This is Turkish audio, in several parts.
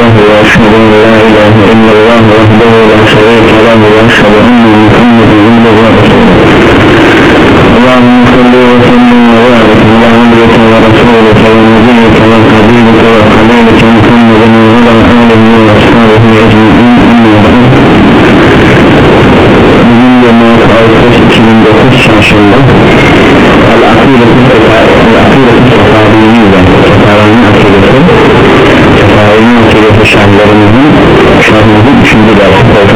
له واشهد ان لا اله الا الله وحده لا شريك له واشهد ان şerhimizin 3. dersi koltuk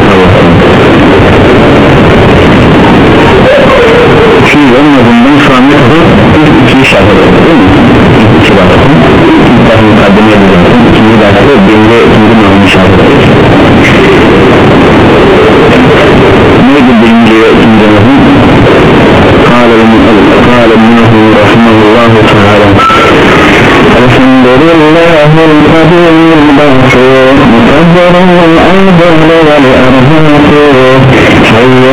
الأرض والأرهاق حي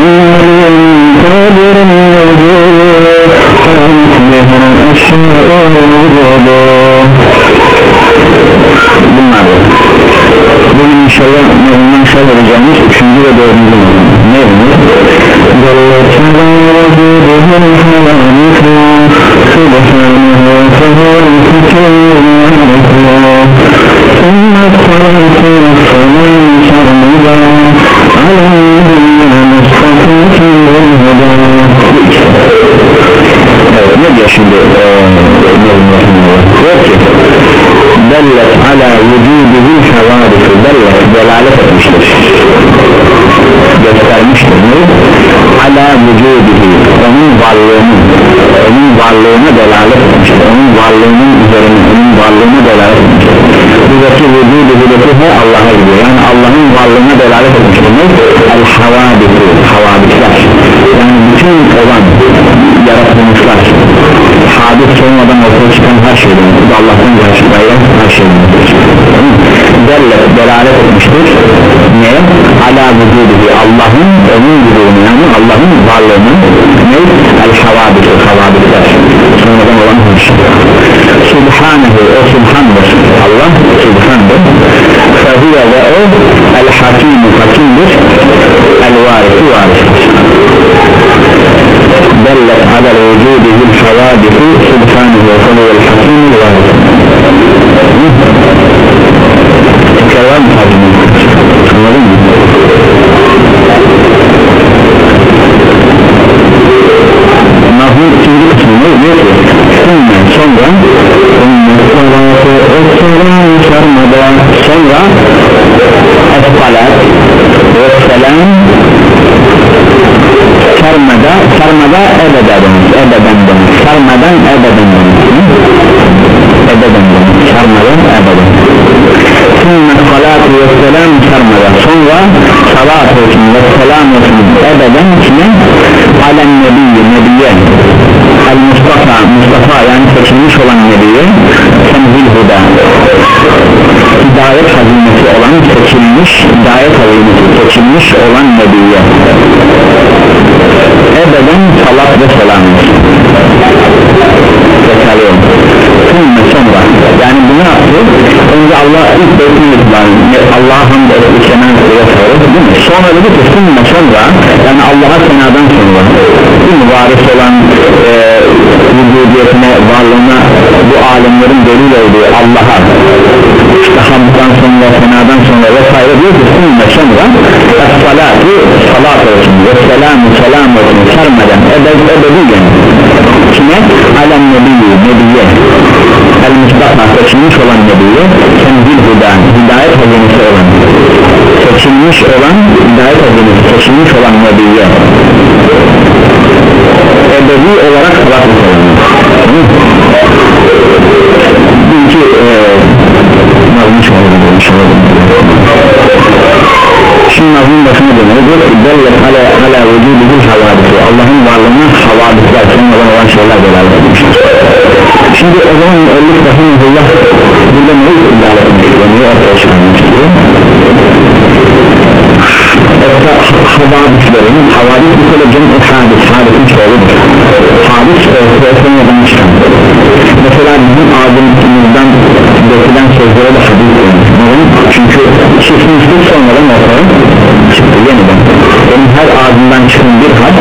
varlığına delalet etmiştir buradaki vücudu buradaki Allah'a gidiyor. Yani Allah'ın varlığına delalet etmiştir ne? el havadifi havadifler yani bütün olan yaratılmışlar. Hadis olmadan ortaya çıkan her şeyden bu da Allah'tan gerçekten her şeyden delle delalet etmiştir. Ne? ala vücudu Allah'ın onun vücudu yani Allah'ın varlığının ne? el havabir havabir der sonradan olan hırsızdır Subhanehu o Subhan'dır. Allah Subhan'dır. Fahiye ve o el hakimu hakimdir. El varisi. Varistir dellet alel vücudihil havabisi Subhanehu ve el hakimu varistir tekrar var mı anladın mı? Mahmut ikinci kısmında diyor ki sonra sonra sonra Esfalat ve selam Sarmada Sarmada ebeden demiş Ebeden demiş Sarmadan ebeden demiş Ebeden demiş Sarmadan ebeden sümme salatu ve selam sarmada sonra salat olsun ve selam olsun ebeden kime alen nebiyye nebiye el Mustafa Mustafa yani seçilmiş olan nebiye temzil huda hidayet hazinesi olan seçilmiş hidayet hazinesi seçilmiş olan nebiye. Ebeden salat ve selam tekrarlıyorum sonra sonra yani bunu yaptı önce Allah ilk beytin itibariyle Allah'a hamd etti değil mi? sonra dedi ki sonra sonra yani Allah'a senadan sonra değil mi? varis olan e, vücudiyetine varlığına bu alemlerin delil olduğu Allah'a işte hamddan sonra senadan sonra vesaire diyor ki sonra sonra es-salatu salat olsun. Ve selamu selam olsun. Sarmadan ebed ebediyen kime? alem nebiyyi nebiye. El mustafa seçilmiş olan nebiye kendil hudan hidayet hazinesi olan. Seçilmiş olan hidayet hazinesi seçilmiş olan nebiye. Ebedi olarak salat Bilki nazmış olalım inşallah Şimdi nazmın başına dönüyor. Diyor ki Dellet ala, ala vücudu havadisi Allah'ın varlığına havadisler sonradan olan şeyler delalet etmiştir Şimdi o zaman müellif rahimahullah Burada ne etmek istiyor Neyi ortaya çıkarmak istiyor Havadislerin Havadis bir kere cem'i hadis Hadisin çoğuludur Hadis ortaya sonradan çıkan Mesela bizim ağzımızdan dökülen sözlere de hadis denir çünkü çıkmıştır sonradan ortaya çıktı. Yeniden. Onun her ağzından çıkan bir had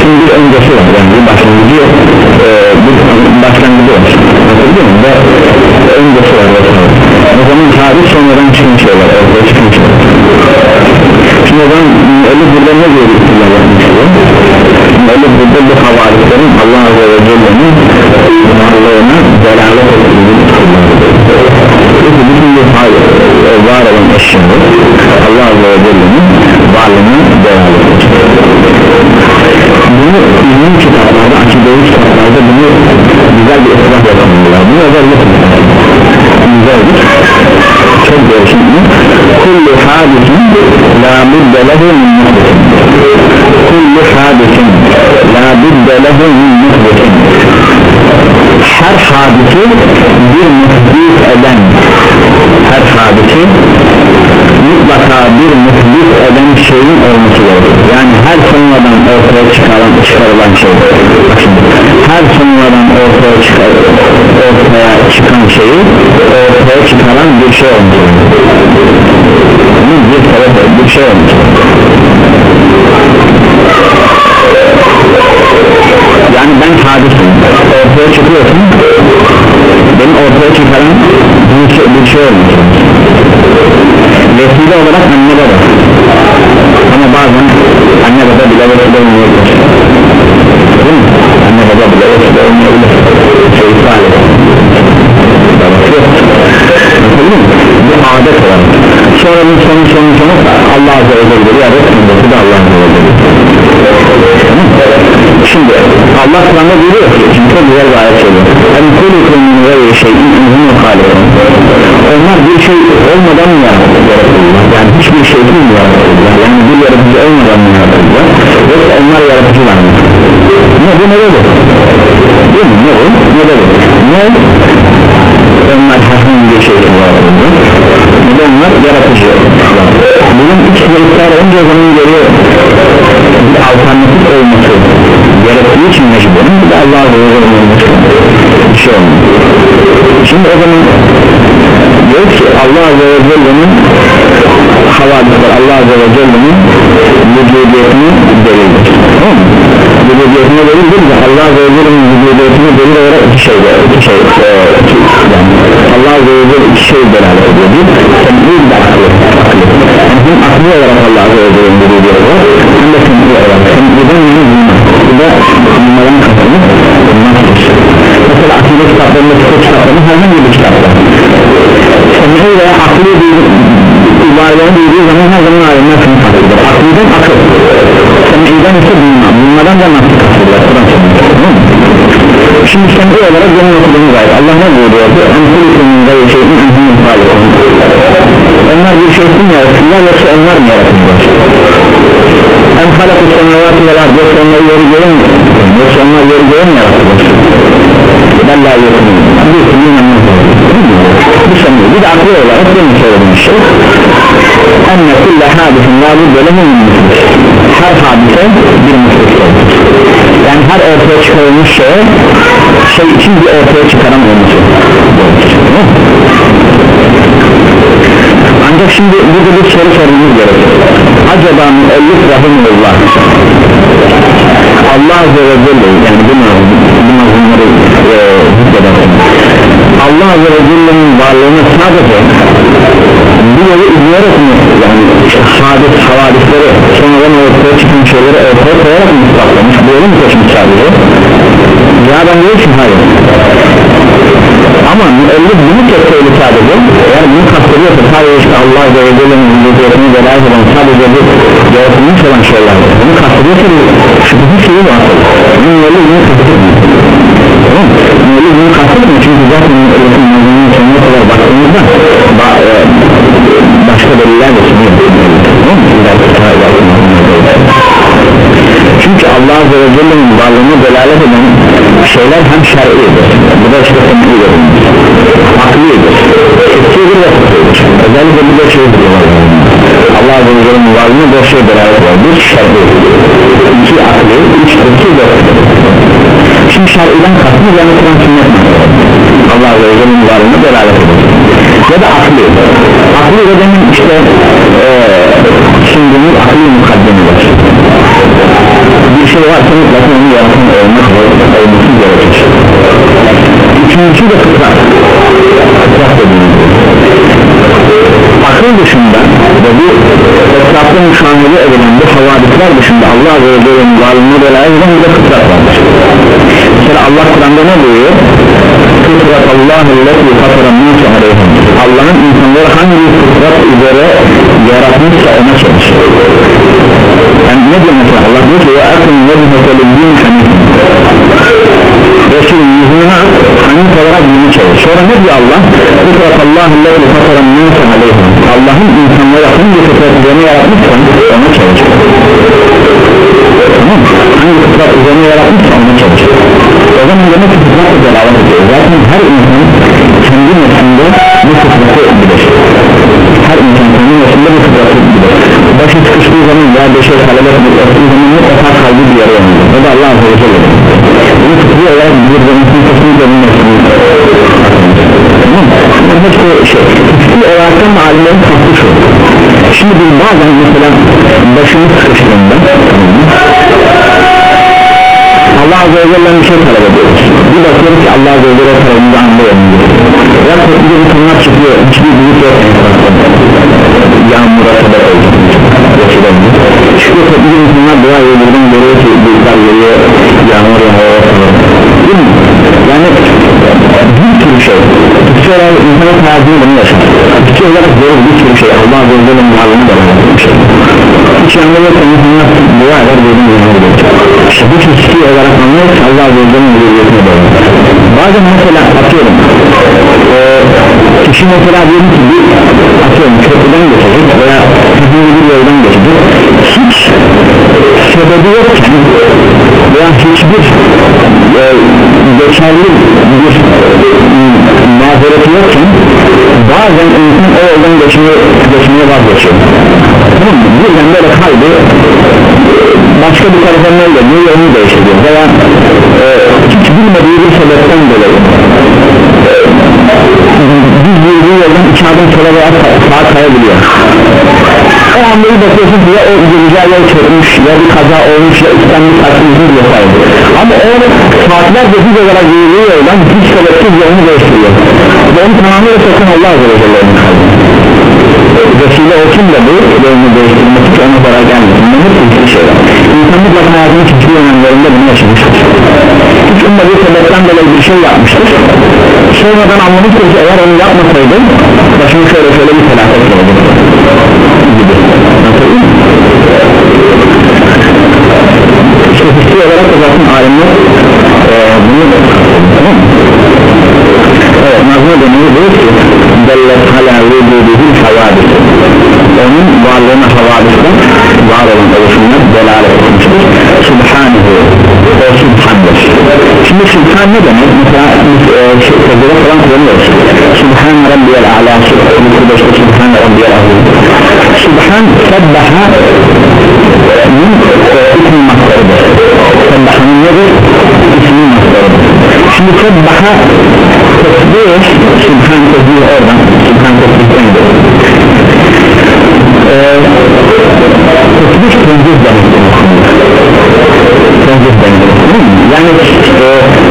şimdi bir öncesi var. Yani bir başlangıcı yok ee, bir başlangıcı yok anlatabiliyor muyum? Ve öncesi var. O zaman tarih sonradan çıkmış şeyler ortaya çıkmış neden? Çünkü çıkmışlık sonra ne diyor? İstilah yapmıştır öyle burada bu havarislerin Allah Azze ve Celle'nin varlığına delalet ettiğini Çünkü bütün bu e, var olan eşyalar Allah Azze ve Celle'nin varlığına delalet bunu ilmi kitaplarda akideyi kitaplarda bunu güzel bir ıslah yapamıyorlar bunu özellikle güzeldir çok değişik mi kullu hadisin la budde lehu min muhdisin kullu hadisin la budde lehu min muhdisin her hadisi bir muhdis eden her hadisi mutlaka bir muhdis eden şeyin olması gerekir. Yani her sonradan ortaya çıkarılan, çıkarılan şey. Bakın, her sonradan ortaya çıkar, ortaya çıkan şeyi ortaya çıkaran bir şey olması bir sebep bir şey olması yani ben hadisim ortaya çıkıyorsun beni ortaya çıkaran bir şey, bir şey olması vesile olarak anne baba. Ama bazen anne baba bile vesile olmayabilir değil mi? Anne baba bile vesile olmayabilir bu adet olarak sonra bir sonu sonu sonu Allah Azze ve Celle ya Resulü da Allah Azze ve Celle şimdi Allah Kur'an'da diyor ki çünkü çok güzel bir ayet söylüyor. En kulikun min gayri şeyin inhinu halikun onlar bir şey olmadan mı yaratıldılar yani hiçbir şey değil mi yaratıldılar yani bir yaratıcı olmadan mı yaratıldılar yoksa onlar yaratıcılar mı? Ne bu ne dedi değil mi? Ne bu? Ne dedi ne onlar herhangi bir şey yaratıldı ne de onlar yaratıcı. Bunun ikisine ısrar önce zaman geliyor. Bir alternatif olması gerektiği için mecburen bir de Allah'a göre olması bir şey olmuyor. Şimdi o zaman diyor ki Allah Azze ve havadisler Allah Azze ve Celle'nin vücudiyetini delildir. Tamam mı? vücudiyetine delildir de Allah Azze ve Celle'nin vücudiyetine delil olarak iki şey iki şey e, iki, yani Allah Azze ve Celle iki şey delalet ediyor. Bir temsil de aklı yani hem aklı olarak Allah Azze ve Celle'nin vücudiyeti var hem de temsil olarak. Temsilden yani bu da bulmadan kastımız mesela akide kitaplarında kitaplarında herhangi bir kitapta temsil veya aklı bir ibarelerini duyduğu zaman her zaman alimler şunu kastırır akliden akıl. Temsilden ise bulma bulmadan da nasıl kastırır şimdi temsil olarak benim okuduğumuz ayet Allah ne buyuruyordu enkulükümün gayri şeyin enhinin falikun onlar bir şey için yaratırlar yoksa onlar mı yaratırlar en halakı semavatı vel ardı yoksa onlar yeri göğün yoksa onlar yeri göğün yaratırlar ben la yakınım bir sürü bu sanıyor bir de aklı olarak benim söylediğim şey enne kulle hadisin la budde lehu her hadise bir mutluluk yani her ortaya çıkarılmış şeye şey için bir ortaya çıkaran olması ancak şimdi burada bir soru sormamız gerekir acaba müellif rahimullah Allah Azze ve Celle yani bu mazlumları e, Allah Azze ve Celle'nin varlığını sadece bu yolu izleyerek mi? Yani hadis havadisleri sonradan ortaya çıkan şeyleri ortaya koyarak mı ispatlamış? Bu yolu mu seçmiş sadece? Ya ben diyor ki hayır. Ama müellif bunu kesseydi sadece. Eğer bunu kastediyorsa sadece işte Allah Azze ve Celle'nin vücudiyetini delalet eden sadece bu yaratılmış olan şeyler. Bunu kastediyorsa şüphesiz şeyi var. Müellif bunu kastediyor. Tamam. Müellif bunu kastediyor. Çünkü zaten müellifin mazlumunun sonuna kadar baktığımızda ba, e, çünkü Allah Azze ve Celle'nin varlığını delalet eden şeyler hem şer'idir. Bu da işte aklidir fıkhidir özellikle bir de şey Allah Azze ve Celle'nin varlığını dört şey delalet var bir şer'i iki akli üç fıkhi ve şimdi şer'iden kastımız yani sünnet Allah Azze ve Celle'nin varlığını delalet eder. Ya da akli akli ve demin işte e, sunduğumuz akli mukaddemidir bir şey varsa mutlaka onu yaratan olmak olması gerekir. Üçüncüsü de fıtrat. Fıtrat dediğimiz akıl dışında ve bu etrafta müşahede edilen bu havadis sıfatlar dışında Allah Azze ve Celle'nin varlığına eden bir de fıtrat vardır mesela Allah Kur'an'da ne buyuruyor? Fıtrat Allah'ı leti fataran nâse aleyhim Allah'ın insanları hangi fıtrat üzere yaratmışsa ona çalışır yani ne diyor mesela? Allah diyor ki ya akın vecihete lillin hanif Resul yüzüne hanif olarak dini çevir sonra ne diyor Allah? Fıtrat Allah'ı leti fataran nâse aleyhim Allah'ın insanları hangi fıtrat üzerine yaratmışsa ona çalışır tamam hangi fıtrat üzerine yaratmışsa ona çalışır o zaman demek ki fıtratla delalet ediyor. Zaten her insan kendi nefsinde bu fıtratı bilir her insan kendi nefsinde bu fıtratı bilir başı sıkıştığı zaman veya bir şey talep ettiği zaman mutlaka kalbi bir yere yanıyor. O da Allah Azze ve Celle bunu fıtri olarak bilir ve insan kesinlikle bunun nefsini hepsi şey fıtri olarak da mahallenin farklı şu. Şimdi biz bazen mesela başımız sıkıştığında Allah Azze ve Celle'nin bir şey talep ediyoruz bir bakıyoruz ki Allah Azze ve Celle tarafında anlayamıyor ya korkucu bir konular çıkıyor. Hiçbir büyük yok. Yağmura sebep oldu. Çıkıyor korkucu insanlar dua ediyor. Buradan görüyor ki büyükler geliyor. Yağmur yağmur değil mi? yani bir sürü şey. Kişi olarak insanın hayatını bunu yaşar kişi olarak görür bir sürü şey. Allah Azze ve varlığını da bir şey hiç anlamıyorsa insanlar dua eder dediğim gibi işte bu kişi olarak anlıyorsa Allah Azze ve hürriyetine doğru. Bazen mesela atıyorum. E, kişi mesela diyelim ki bir atıyorum köprüden geçecek veya bir yoldan geçecek sebebi yokken veya hiçbir e, geçerli bir mazereti yokken bazen insan o yoldan geçmeye, geçmeye vazgeçiyor. Tamam mı? birden böyle kalbi başka bir tarafa ne geliyor yolunu değiştiriyor? Veya e, hiç bilmediği bir sebepten dolayı düz yürüdüğü yoldan iki adım sola veya sağa kayabiliyor o anda bir bakıyorsun ki ya o güzel yol çökmüş ya bir kaza olmuş ya bir taksizlik vesaire ama o saatlerce düz olarak yürüdüğü yoldan hiç sebepsiz yolunu değiştiriyor ve onu tamamıyla sakın Allah Azze ve Celle'nin kalbi vesile olsun da bu yolunu değiştirmesi ki ona zarar gelmesin. Bunlar hep ilgili şeyler. İnsan mutlaka hayatının hiçbir dönemlerinde bunu yaşamıştır. Hiç ummadığı sebepten dolayı bir şey yapmıştır. Sonradan anlamıştır ki eğer onu yapmasaydı başını şöyle şöyle bir felaket oldu gibi hissi olarak da zaten alimler e, bunu tamam? Evet nazma dönemi diyor ki Dellet hala vücuduhul havadis Onun varlığına havadisten var olan oluşumlar delalet etmiştir Subhanehu O Subhan'dır Şimdi Subhan ne demek? Mesela biz e, sözleri falan kullanıyoruz Subhan Rabbiyel A'la Subhan Rabbiyel Azim Subhan Sebbaha Min ismi Sebbaha'nın nedir? İsmi mastarıdır Şimdi Sebbaha Tesbih Subhan tesbih oradan Subhan tesbihten de Tesbih tenzih demektir Tenzih demektir Yani e,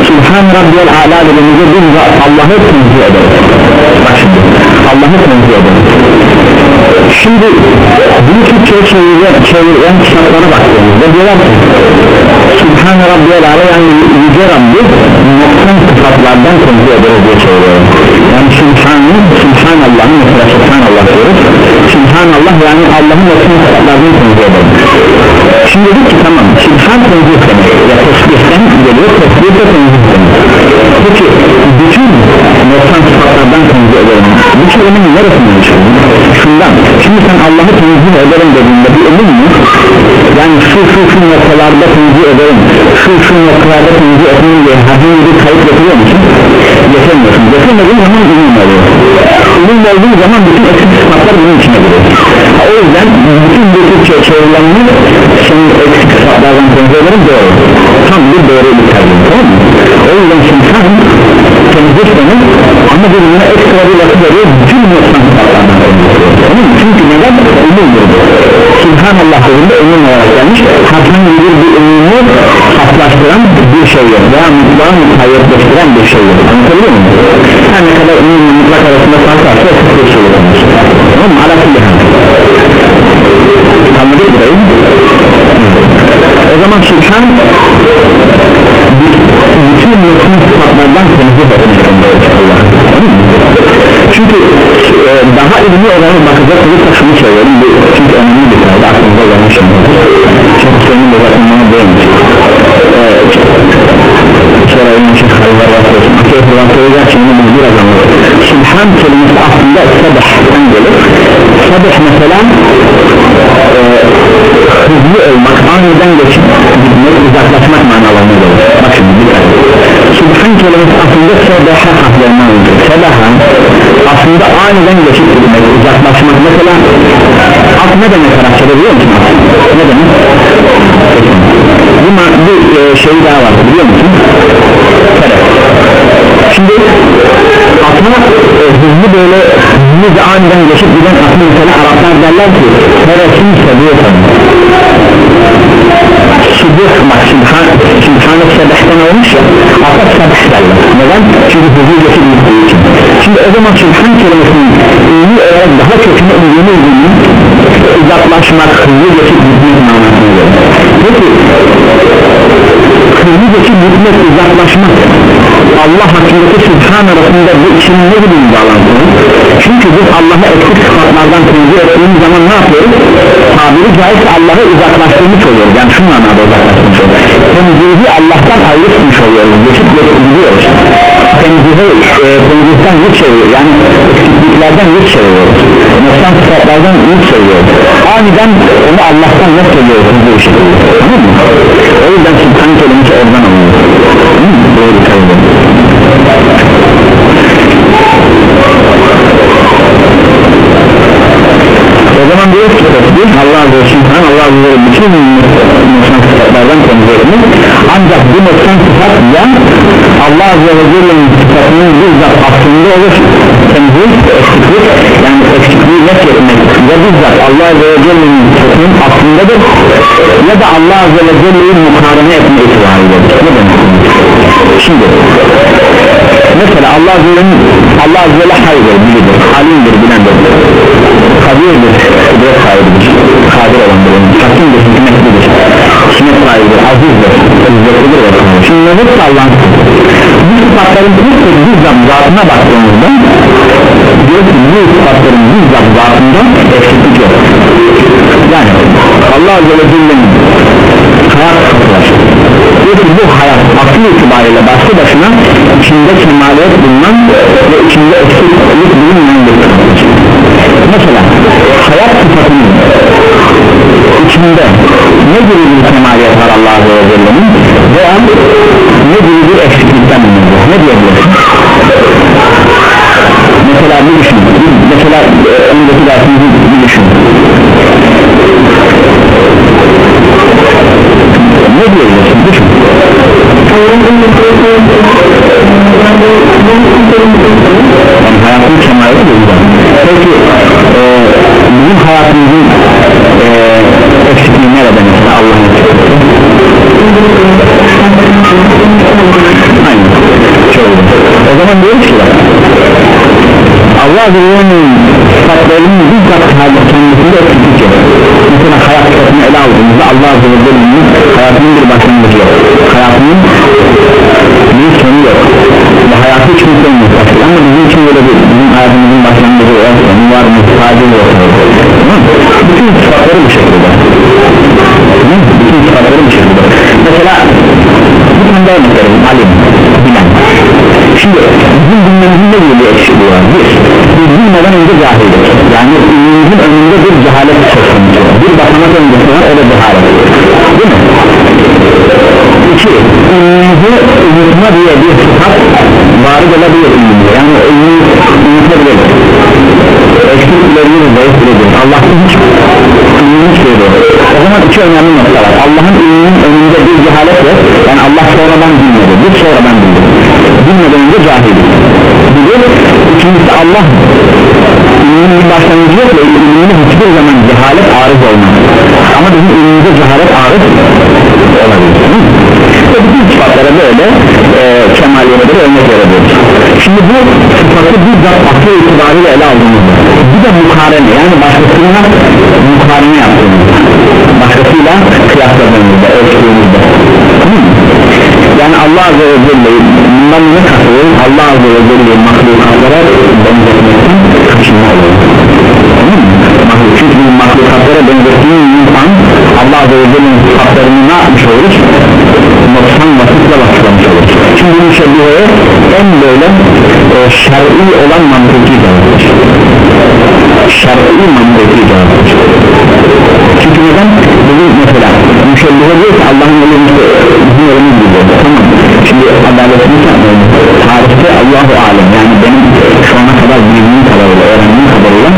Subhan Rabbiyel A'la dediğimizde biz Allah'ı tenzih ederiz Bak şimdi Allah'ı tenzih ederiz Şimdi bunu Türkçe'ye çeviren, çeviren kitaplara baktığımızda diyorlar ki Subhan Rabbiyel A'la yani Yüce Rabbi noksan sıfatlardan tenzih ederiz diye çeviriyor yani Subhan'ı Subhanallah'ın mesela Subhanallah diyoruz. Subhanallah yani Allah'ın noksan sıfatlardan tenzih ederiz şimdi dedik ki tamam Subhan tenzih demek ya tesbihten geliyor tesbih de tenzih demek peki bütün noksan sıfatlardan tenzih ederim. Bu kelimenin neresinden çıkıyor şundan. Şimdi sen Allah'ı tenzih ederim dediğinde bir emin mi yani şu şu şu noktalarda tenzih ederim. Şu şu noktalarda tenzih ederim diye herhangi bir kayıt getiriyor musun? Getirmiyorsun getirmediğin zaman ürün oluyor. Ürün olduğu zaman bütün eksik sıfatlar bunun içine giriyor. O yüzden bütün bu Türkçe çevrilenini senin eksik sıfatlardan ederim doğru. Tam bir doğru bir tercih tamam mı? o yüzden şimdi sen demek ama birbirine ekstra bir lafı veriyor bütün sıfatlardan çünkü neden? bu Subhanallah dediğinde emin olarak gelmiş herhangi bir bir ürünü haflaştıran bir şey yok veya mutlağı mukayyetleştiren bir şey yok anlatabiliyor muyum? her ne kadar emin mutlak arasında fark varsa o bir şey yok tamam mı? ala kulli hal anladık burayı? Sübhan bütün nefsin sıfatlardan temizlik Allah çünkü e, daha ilmi olanı bakacak olursa şunu söylüyorum bu çünkü önemli bir kaydı aklınızda olan şey çünkü senin de zaten bana değilmiş onun için hayırlar vasıtasın akıyet vasıtasın şimdi bunu biraz anladım Sübhan kelimesi aslında sabahtan gelir sabah mesela e, hızlı olmak aniden geçip Subhan kelimesi aslında sebeha harflerinden olacak sebeha aslında aniden geçip gitmek uzaklaşmak mesela at ne demek Arapçada biliyor musun? ne demek? bir, bir e, şey daha var biliyor musun? Sebep şimdi atma e, hızlı böyle hızlı aniden geçip giden atma mesela Araplar derler ki neresin seviyorsan Subuh bak Sübhan Sübhanet Sebeh'ten olmuş ya Atak Sebeh derler Neden? Çünkü hızlı geçip gittiği için. Şimdi o zaman Sübhan kelimesinin ünlü olarak daha köküne uygun uygun uzaklaşmak, hızlı geçip gitmek manasına gelir Peki hızlı geçip gitmek, uzaklaşmak Allah hakkındaki Sübhan arasında bu için ne gibi bir bağlantı çünkü biz Allah'a eksik sıfatlardan tenzih ettiğimiz zaman ne yapıyoruz? Tabiri caizse Allah'a uzaklaştırmış oluyoruz. Yani şu manada uzaklaştırmış oluyoruz. Temzihi Allah'tan ayrı tutmuş oluyoruz. Geçip geçip gidiyoruz. Temzihi e, tenzihten yüz çeviriyor yani eksikliklerden yüz çeviriyoruz noksan sıfatlardan yüz çeviriyoruz aniden onu Allah'tan ne söylüyoruz bu işte tamam mı? o yüzden Sübhan kelimesi oradan alıyor. Doğru söylüyorum o zaman diyor ki Allah Celle Allah Celle bütün noksan sıfatlardan temiz edilmiş ancak bu noksan sıfat ya Allah Azze ve Celle'nin sıfatının bizzat aslında olur. Temizlik eksiklik yani eksikliği net etmek ya bizzat Allah Azze ve Celle'nin sıfatının aslındadır. Ya da Allah Azze ve Celle'yi mukarene etme itibariyle. Ne demek şimdi mesela Allah Azze ve Allah Azze ve haydır bilidir halimdir bilendir. Kadirdir kudret sahibidir kadir olandır hakimdir hikmetlidir hikmet sahibidir azizdir izzetlidir şimdi. Nezir Allah'ın bu sıfatların hepsi bizzat zatına baktığımızda diyor ki bu sıfatların bizzat zatında eksiklik yok. Yani Allah Azze ve Celle'nin hayat sıfatı var diyor bu hayat akıl itibariyle başlı başına içinde kemaliyet bulunan ve içinde eksiklik bulunmayan bir mesela hayat sıfatının içinde ne gibi bir kemaliyet var Allah Azze ve veya ne gibi bir eksiklikten bulunur ne diyebilirsin mesela bir düşün mesela e, öndeki dersimizi bir düşün ne diyebilirsin düşün yani hayatın kemaliyeti de peki e, bizim hayatımızın e, eksikliği nerede mesela? Allah'ın aynen. Şöyle o zaman diyoruz ki Allah Azze'nin sıfatlarının bizzat kendisinde eksiklik yok mesela hayat sıfatını ele aldığımızda Allah Azze ve Celle'nin hayatının bir başlangıcı yok. Hayatının bir sonu yok. Ve hayatı hiç kimse yok ama bizim için öyle bir bizim hayatımızın başlangıcı yok. Sonu var mı? Sadece yok. Bütün sıfatları bu şekilde. Bütün sıfatları bu şekilde. Mesela bir tane örnek verelim alim şimdi bizim bilmemizin ne bir eksikliği var? Bir biz bilmeden önce cahildir. Yani ilmimizin önünde bir cehalet söz konusu bir basamak öncesi var o da cehalet değil mi? iki ilmimizi unutma diye bir sıfat varid olabilir ilmimize yani ilmi unutabilir. Eksikliklerini zayıf bilebilir Allah'ın hiç ilmini söylüyor o zaman iki önemli nokta var. Allah'ın ilminin önünde cehalet yok. Yani Allah sonradan bilmedi biz sonradan bildik bilmeden önce cahil. Bilir ikincisi Allah. İlminin bir başlangıcı yok ve ilminin hiçbir zaman cehalet arız olmaz. Ama bizim ilmimize cehalet arız olabilir. Ve bütün sıfatlara böyle e, kemaliyetleri örnek verebiliriz şimdi bu sıfatı bizzat akıl itibariyle ele aldığımızda bir de mukarene yani başkasıyla mukarene yaptığımızda başkasıyla kıyasladığımızda ölçtüğümüzde Azze ve Celle'yi bundan ne katılır Allah Azze ve Celle'yi mahlukatlara benzetmekten kaçınma olur çünkü mahlukatlara benzettiğin insan Allah Azze ve Celle'nin sıfatlarını ne yapmış olur noksan vasıfla vasıflamış olur şimdi bu müşebbiheye en böyle e, şer'i olan mantıki cevaptır şer'i mantıki cevaptır çünkü neden? Bugün mesela müşebbihe diyor ki Allah'ın yolu bizim yolumuz tamam. Şimdi adaletini yapmayalım tarihte Allahu Alem yani benim şu ana kadar bildiğim kadarıyla öğrendiğim kadarıyla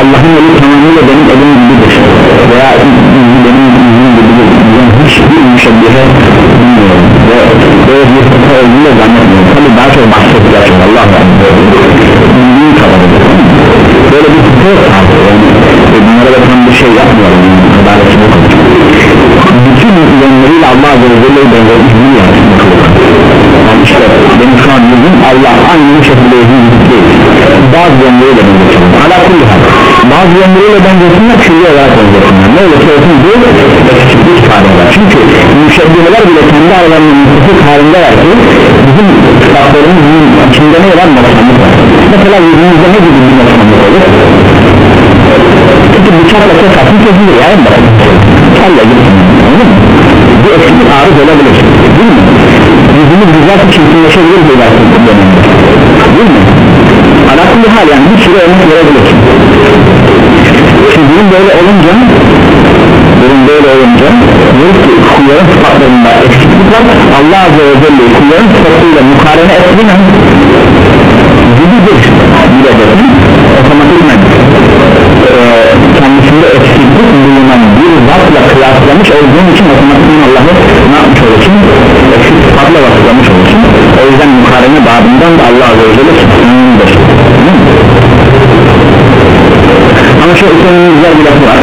Allah'ın yolu tamamıyla benim elim gibidir. Veya benim yüzüm gibidir. Ben hiçbir müşebbihe bilmiyorum. Ve böyle bir kısa olduğunu zannetmiyorum. Tabi daha çok bahsettiler Allah'u Alem bildiğim kadarıyla böyle bir kısa yok yani e, bunlara da tam bir şey yapmıyorum. Yani adaletini bütün yönleriyle Allah Azze ve Celle'yi benzetmiş bir yer yani işte benim şu an yüzüm Allah aynı şekilde yüzüm değil. Bazı yönleriyle benzetiyorum ala kulli hal. Bazı yönleriyle benzetinler külli olarak benzetinler ne olursa olsun bu eksiklik ifade eder çünkü müşebbiheler bile kendi aralarında müttefik halindeler ki bizim kitaplarımızın içinde ne var? Noksanlık var. Mesela yüzümüzde ne gibi bir noksanlık olur çünkü bıçakla kesersin kesilir yani bakın kelle gibi. Bu eksiklik arız olabilir. Değil mi? yüzümüz güzel çirkinleşebilir dönemde. Değil mi? Alakalı hal yani? Bir sürü örnek verebilirsin Sizin böyle olunca durum böyle olunca diyor ki kulların sıfatlarında eksiklik var. Allah Azze ve Celle kulların sıfatıyla mukarene ettiğine gibidir bilebilirsin otomatikmen e, kendisinde eksiklik bulunan bir zatla kıyaslamış olduğun için otomatikman Allah'ı ne yapmış olursun? Eksik sıfatla vasıflamış olursun. O yüzden mukarene babından da Allah Azze ve Celle sıfatındır ama şu ekonominin güzel bir lafı var.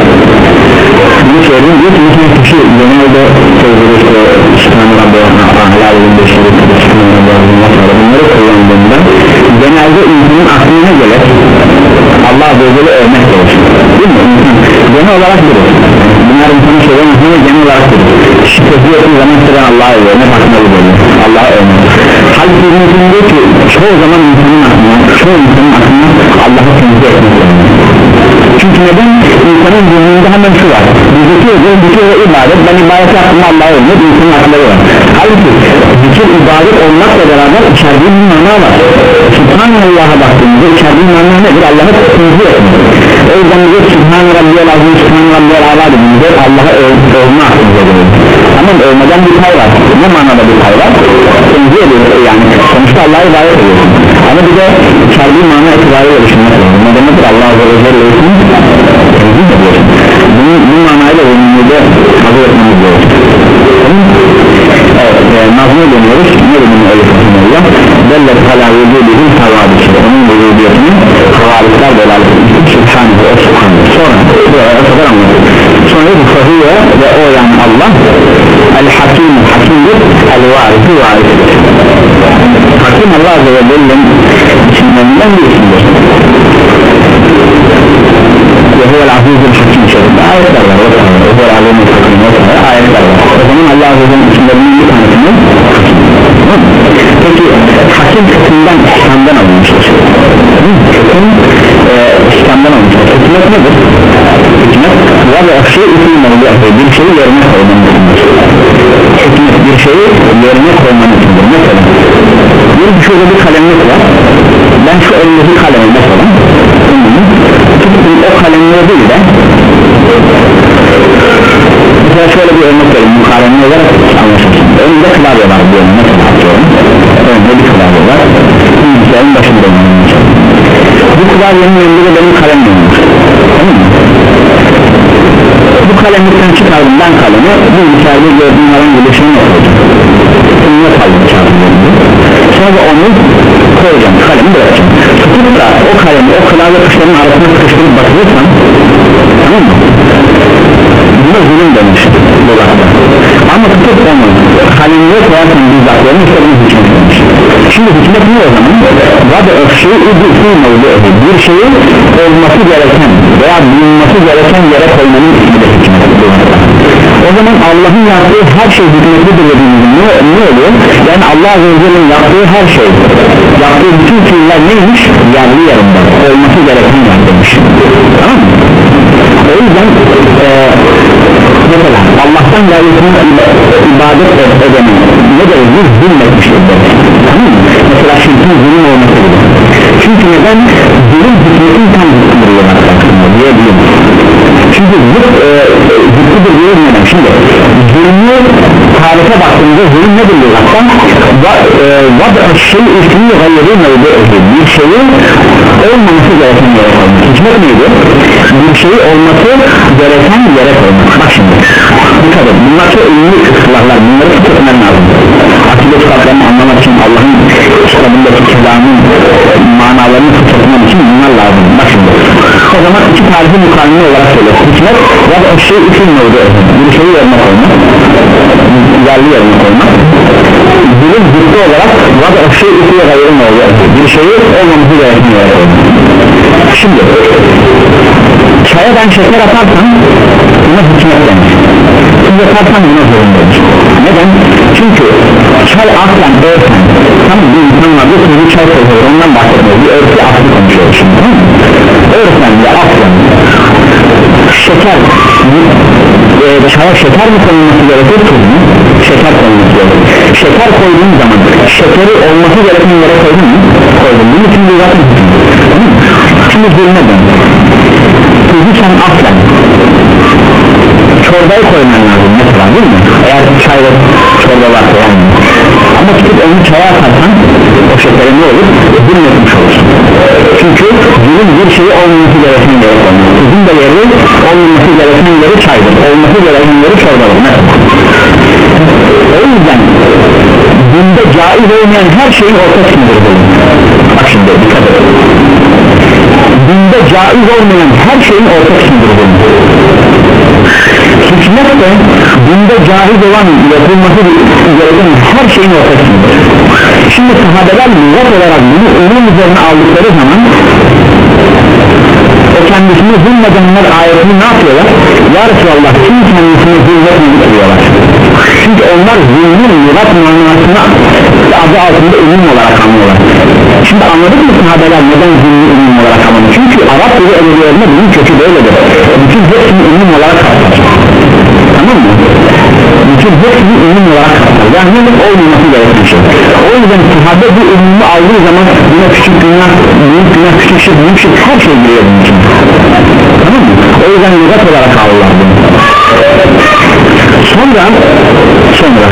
Bunu söyleyeyim diyor ki mesela kişi genelde sözleri işte İslam Rabbiyana ahlal elinde şerif İslam Rabbiyana bunları kullandığında genelde insanın aklına gelir Allah Azze ve Celle örnek verir değil mi? genel olarak bilir bunlar insanın söyleyen aklına genel olarak bilir şüphesi yakın zaman sıra Allah'a örnek aklına bilir Allah'a örnek halbuki insan diyor ki çoğu zaman insanın aklına çoğu insanın aklına Allah'ı temsil etmek çünkü neden? İnsanın zihninde hemen şu var. Zikir zikir ve ibadet. Ben ibadet yaptım Allah'a övmek insanın akılları var. Halbuki zikir ibadet olmakla beraber içerdiği bir mana var. Subhanallaha baktığımızda içerdiği mana nedir? Allah'a tenzih etmek. O yüzden bize Subhan Rabbiyal Azim Subhan Rabbiyal Ala dediğimizde Allah'a övme aklımıza tamam övmeden bir pay var. Ne manada bir pay var? Tenzih ediyor yani sonuçta Allah'a ibadet ediyorsun ama bir de içerdiği mana itibariyle düşünmek lazım demektir Allah Azze ve Celle'yi tenzih ediyorsun bunu, bu manayla önümüzde kabul etmemiz gerekir evet e, nazmı dönüyoruz ne dedim öyle Allah bellet hala vücudihim havadisi onun vücudiyetinin havadisler delalet ayetler var ve huvel azizul hakim ve ayetler var o zaman Allah Azze ve Celle'nin isimlerinden bir tanesinin peki hakim kısmından İslam'dan alınmıştır kısım e, İslam'dan alınmıştır hikmet nedir? hikmet ve ve şey isim bir şeyi yerine koymanın hikmet bir şeyi yerine koymanın içindir mesela bir şurada bir kalemlik var ben şu elimdeki kalemi mesela o kalemleri değil de mesela şöyle bir örnek vereyim. Mukarene olarak anlaşılsın. Önümde klavye var diyorum mesela atıyorum? Önümde bir klavye var? Bilgisayarın başında bu klavyenin önünde de benim kalemim var. Tamam bu kalemlikten çıkardım ben kalemi. Bilgisayarda gördüğüm herhangi bir şeyin yok. Önüne kaldım sonra onu koyacağım kalemi bırakacağım. Tutup da o kalemi o klavye tuşlarının arasına sıkıştırıp batırırsan tamam mı? buna zulüm demiş dolapta ama tutup onu kalemliğe koyarsan bizzatlarını istediğiniz için demiş. Şimdi hikmet ne o zaman? Vada öfşeyi üdüsü mevdu'u bir şeyi olması gereken veya bulunması gereken yere koymanın ismi de hikmet o zaman Allah'ın yaptığı her şey hükmetlidir dediğimizde ne, ne oluyor? Yani Allah Azze yaptığı her şey. Yaptığı bütün fiiller neymiş? Yerli yerinde olması gereken yerdeymiş tamam o yüzden e, mesela Allah'tan gayrısına ibadet edenin ne derecede zulmetmiştir tamam mı? Mesela şirkin zulüm olması gibi. Çünkü neden? Zulüm hükmetin tam zıttırıyor diyebilirim çünkü zıt e, zıttıdır diyebilirim. Şimdi zulmü tarife baktığımızda zulüm nedir lügattan vada şey ismi gayri mevdu'u bir şeyin olmaması gereken yere koymak. Hikmet neydi? bir şey olması gereken yere koymak. Bak şimdi dikkat edin bunlar çok ünlü kısıtlarlar bunları tutman lazım akide kitaplarını anlamak için Allah'ın kitabındaki kelamın manalarını tutman için bunlar lazım. Bak şimdi o zaman iki tarifi mukayene olarak söylüyor hikmet ya da o şey için mevdu. Bir şeyi yerine koymak yerli yerine koymak bilim zıttı olarak ya da o şey için gayrı mevdu. Bir şeyi yere koymak şimdi çaya ben şeker atarsam buna hikmet denir. Siz yaparsan buna zorundayız neden? çünkü çay aslen örfen tam bir insan var bir sürü çay koyuyor ondan bahsediyor bir örtü aslı konuşuyor şimdi örfen ve aslen. Şeker e, çaya şeker mi konulması gerekir tuz mu? şeker konulması gerekir şeker koyduğun zaman şekeri olması gereken yere koydun mu? koydun. Bunun için bir zaten şimdi zulme dön tuzu sen aslen. Çorbaya koyman lazım mesela değil mi? eğer çay ve çorba varsa yani. Ama tutup onu çaya atarsan o şekeri ne olur? zulmetmiş olursun. Çünkü zulüm bir şeyi olmaması gereken yere koymak tuzun da yeri olmaması gereken yeri çaydır. Olması gereken yeri çorbadır. Mesela o yüzden dinde caiz olmayan her şeyin orta sınırı bak şimdi dikkat edin dinde caiz olmayan her şeyin orta sınırı hikmet de dinde caiz olan yapılması gereken her şeyin ortasındadır şimdi sahabeler lügat olarak bunu onun üzerine aldıkları zaman o kendisini zulmedenler ayetini ne yapıyorlar? Ya Resulallah kim kendisini zulmetmedi diyorlar çünkü onlar zulmün lügat manasını adı altında ünlüm olarak anlıyorlar. Şimdi anladık mı sahabeler neden zulmü ünlüm olarak anladı çünkü Arap dili edebiyatında bunun kökü böyledir. Bütün hepsini ünlüm olarak kapsar tamam mı? bütün hepsini ünlüm olarak kapsar yani ne olmaması gereken şey. O yüzden sahabe bu ünlümü aldığı zaman buna küçük günah büyük günah küçük şey büyük şey her şey giriyor bunun için tamam mı? o yüzden lügat olarak aldılar bunu sonra sonra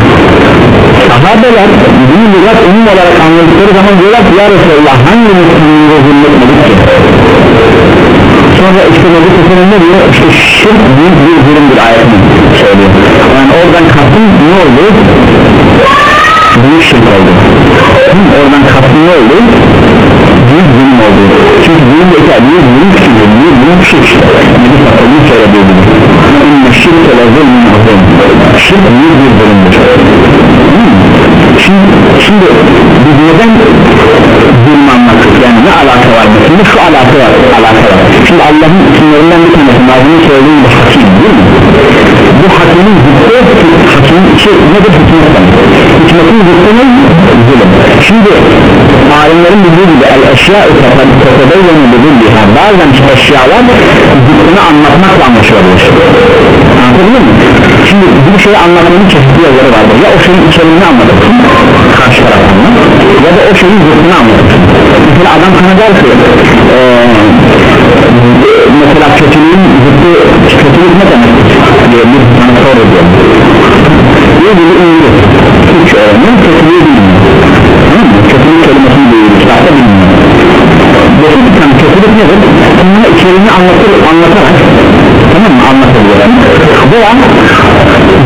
sahabeler bunu lügat ünlüm olarak anladıkları zaman diyorlar ki ya Resulallah hangi Müslümanlığı zulmetmedik ki? Sonra işte bu seferinde diyor? İşte şirk büyük bir zulümdür ayetini söylüyor. Yani oradan kastım ne oldu? Büyük şirk oldu. Hı, oradan kastım ne oldu büyük zulüm oldu? Çünkü zulüm de büyük zulüm küçüldür büyük zulüm küçük işte. Nebi Fatih'in söylediği gibi inne şirke zulmün azim şirk bir zulümdür şimdi, şimdi biz neden zulüm anlattık? Yani ne alaka var? Mesela şu alaka var alaka var. Şimdi Allah'ın isimlerinden bir tanesi mazini söylediğim bu hakim değil mi? Bu hakimin zıttı hakimin içi nedir? Hikmetten hikmetin zıttı ne? Zulüm. Şimdi alimlerin bildiği gibi el eşya tetebeyyenu bildiği bazen eşyalar zıttını anlatmakla anlaşılabilir. Anladın mı? Şimdi bir şeyi anlatmanın çeşitli yolları vardır. Ya o şeyin içeriğini anlatırsın karşı taraf anlat ya da o şeyin zıttını anlatırsın. Mesela adam sana der ki ee, mesela kötülüğün zıttı kötülük ne demek? diye bir sana soru ediyor diye bir ünlü Türkçe öğreniyor kötülüğü bilmiyor kötülük kelimesini duyuyor kitapta bilmiyor basit yani kötülük nedir? Bununla içeriğini anlatır, anlatarak tamam mı? Anlatabiliyor. Veya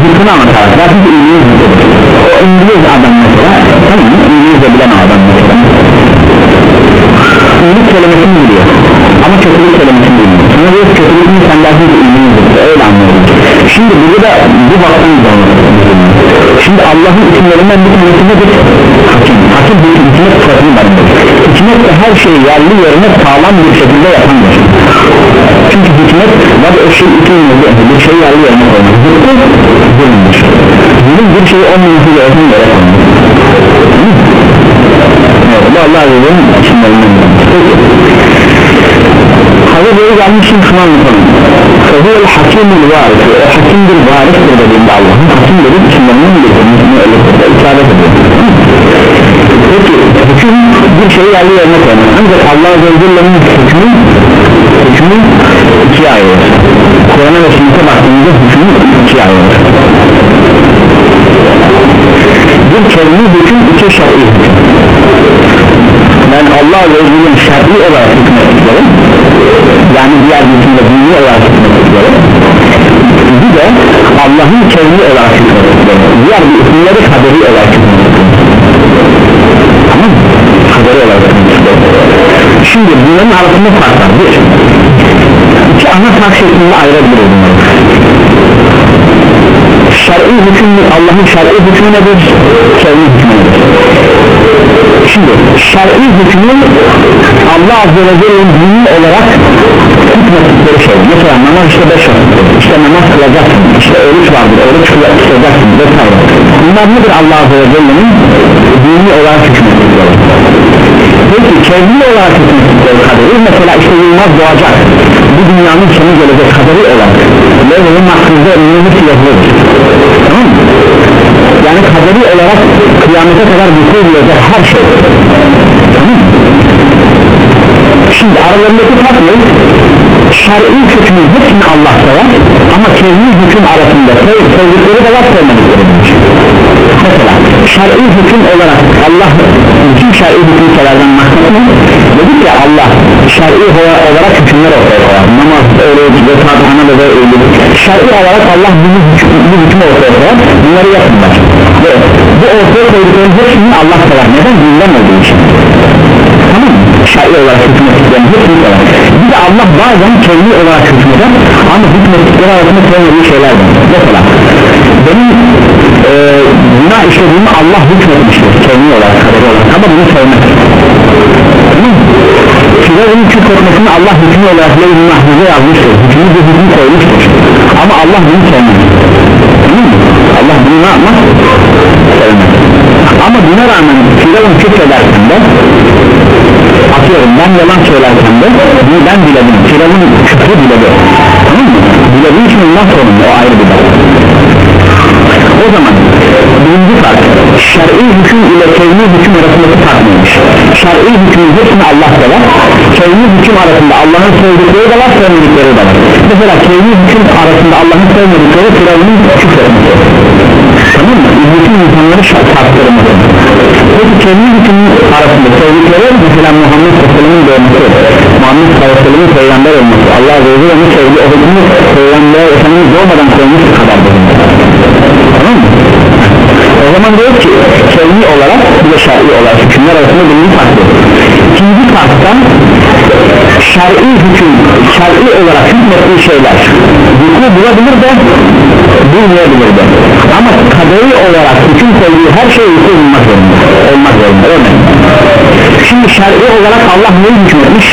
zıttını anlatarak zaten İngiliz zıttıdır o İngiliz adam mesela tamam mı? İngilizce bilen adam mesela. İyilik kelimesini biliyor. Ama kötülük kelimesini bilmiyor. Sana diyor kötülüğünü sen dersin ki İngiliz zıttı öyle anlıyorum. Şimdi burada da bu baktan şimdi Allah'ın isimlerinden bir tanesi nedir? Hakim Hakim bir hikmet sıfatını barındırır Hikmet de her şeyi yerli yerine sağlam bir şekilde yapandır Çünkü hikmet var o şey için bir şey yerli yerine koymak Zıttı Sabit bir şeyi olmaması gereken yere Evet, bu Allah Azze'nin isimlerinden Peki. Hazır böyle gelmişim şunu anlatalım. Fehûl hakimul varis O hakimdir varistir dediğinde Allah'ın Hakim dedip isimlerinden getirdiğini öyle isabet ediyor Peki hüküm bir şeyi yerli yerine koymak Ancak Allah Azze ve Celle'nin hükmü Hükmü ikiye ayrılır. Kur'an'a ve sünnete baktığımızda hükmü ikiye ayrılır. Bir kelime hüküm iki şer'i hüküm. Yani Allah Azze ve Celle'nin şer'i olarak hükmettikleri yani diğer hükümde dini olarak hükmettikleri bir de Allah'ın kelime olarak hükmettikleri diğer bir hükümleri kaderi olarak hükmettikleri tamam mı? kaderi olarak şimdi bunların arasında fark var bir iki ana fark şeklinde ayırabiliriz bunları şer'i hüküm Allah'ın şer'i hükmü nedir? kelime hükmü nedir? Şimdi şer'i hükmü Allah Azze ve Celle'nin dini olarak hükmettikleri şey. Mesela namaz işte beş vakittir işte namaz kılacaksın işte oruç vardır oruç kılacaksın vesaire. Bunlar nedir Allah Azze ve Celle'nin dini olarak hükmettikleri? Peki kevni olarak hükmettikleri kaderi mesela işte yılmaz doğacak bu dünyanın sonu gelecek kaderi olarak Levha'nın hakkında ümumi silahlıdır tamam mı? Yani kaderi olarak kıyamete kadar bitirilacak her şey. Tamam şimdi aralarındaki fark ne? şer'i hükmü hükmü Allah'ta var ama kevni hüküm arasında. Sevdikleri de var sevmedikleri mesela şer'i hüküm olarak Allah bütün şer'i hükümselerden maksat ne? dedik ya Allah şer'i olarak hükümler ortaya koyar. Namaz, oruç, zekat, ana ve ölüm şer'i olarak Allah bunu bu hükmü ortaya koyar. Bunları yapınlar ve bu ortaya koydukların hepsini Allah sever. Neden? Dinden olduğu için. Tamam mı? şer'i olarak hükmettiklerini hepsini sever. Bir de Allah bazen kendi olarak hükmeder ama hükmettikleri arasında sevmediği şeyler var. Mesela benim e, günah işlediğimi Allah hükmetmiştir. Kendi olarak kaderi olarak. Ama bunu sevmez. Firavun'un küfretmesini Allah hükmü olarak leyhin mahfuza yazmıştır. Hükmü bir hükmü koymuştur. Ama Allah bunu sevmez. Allah bunu ne yapmaz? sevmez. Ama buna rağmen Firavun küfrederken de atıyorum ben yalan söylerken de bunu ben diledim Firavun küfrü diledi tamam mı? dilediği için ondan sorumlu. O ayrı bir bak o zaman birinci fark şer'i hüküm ile kevni hüküm arasındaki fark neymiş? Şer'i hüküm hepsini Allah sever kevni hüküm arasında Allah'ın sevdikleri de var sevmedikleri de var. Mesela kevni hüküm arasında Allah'ın sevmedikleri Firavun'un küfretmesi. Tamam mı? bütün insanları şarttırması peki kevni hüküm arasında sevdikleri mesela Muhammed Aleyhisselam'ın doğması Muhammed Aleyhisselam'ın peygamber olması Allah Azze ve Celle'nin sevdiği o hükmü peygamber Efendimiz doğmadan koymuş kadar tamam mı? o zaman diyor ki kevni olarak de şer'i olarak hükümler arasında birinci farklı ikinci farktan şer'i hüküm şer'i olarak hükmettiği şeyler vuku bulabilir de bulmayabilir de ama kaderi olarak hüküm koyduğu her şey vuku bulmak zorunda. Olmak zorunda örneğin şimdi şer'i olarak Allah neyi hükmetmiş?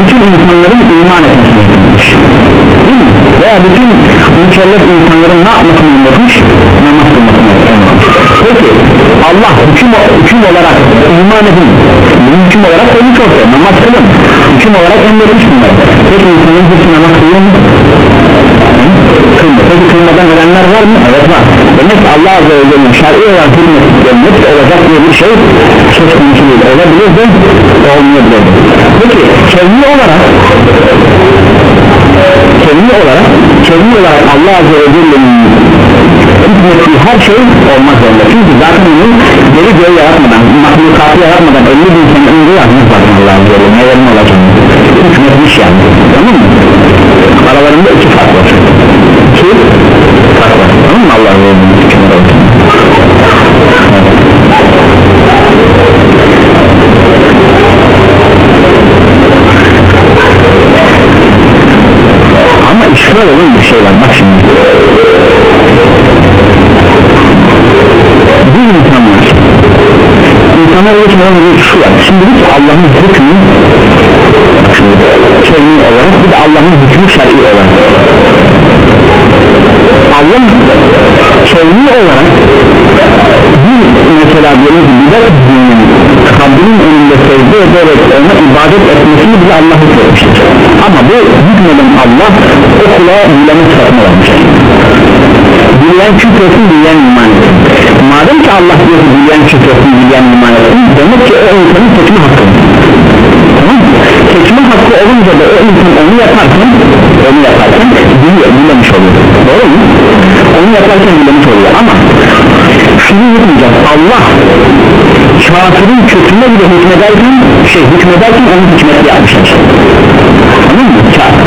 Bütün insanların iman etmesini hükmetmiş. Değil mi? veya bütün mükellef insanların ne yapmasını hükmetmiş? Namaz kılmasını hükmetmiş. Peki Allah hüküm, hüküm olarak iman edin. Hüküm olarak koymuş olsa namaz kılın. Hüküm olarak emretmiş bunlar. Peki insanın hepsi namaz kılıyor mu? Kılma peki kılmadan ölenler var mı? evet var. Demek Allah Azze ve Celle'nin şer'i olan hükmettiklerin hepsi olacak diye bir şey söz konusu değil. Olabilir de olmayabilir de. Peki kevni olarak kevni olarak kevni olarak Allah Azze ve Celle'nin hükmettiği her şey olmak zorunda. Çünkü zaten onu geri göğü yaratmadan mahlukatı yaratmadan 50 bin sene önce yazmış zaten Allah Azze ve Celle nelerin olacağını hükmetmiş yani. Tamam mı? aralarında iki fark var. İki fark var. Tamam mı? Allah Azze ve Celle'nin hükümleri olsun. Ama işgal olan bir şey var. Bak şimdi bir insan var insanlar geçmeden bir şu var. Şimdi biz Allah'ın hükmü kelime olarak bir de Allah'ın hükmü şer'i olarak Allah kevni olarak bir mesela diyelim ki bidat dininin kabrin önünde secde ederek ona ibadet etmesini bile Allah hükmetmiştir ama bu hükmeden Allah o kula bileni satın almıştır bilen küfretsin bilen iman madem ki Allah diyor bilen küfretsin bilen etsin demek ki o insanın seçme hakkı. Tamam seçme hakkı olunca da o insan onu yaparken onu yaparken biliyor, bilemiş oluyor. Doğru mu? onu yaparken bilemiş oluyor. Ama şunu unutmayacağız. Allah kafirin kötüne bile hükmederken şey hükmederken onu hükmetli yapmışlar tamam mı?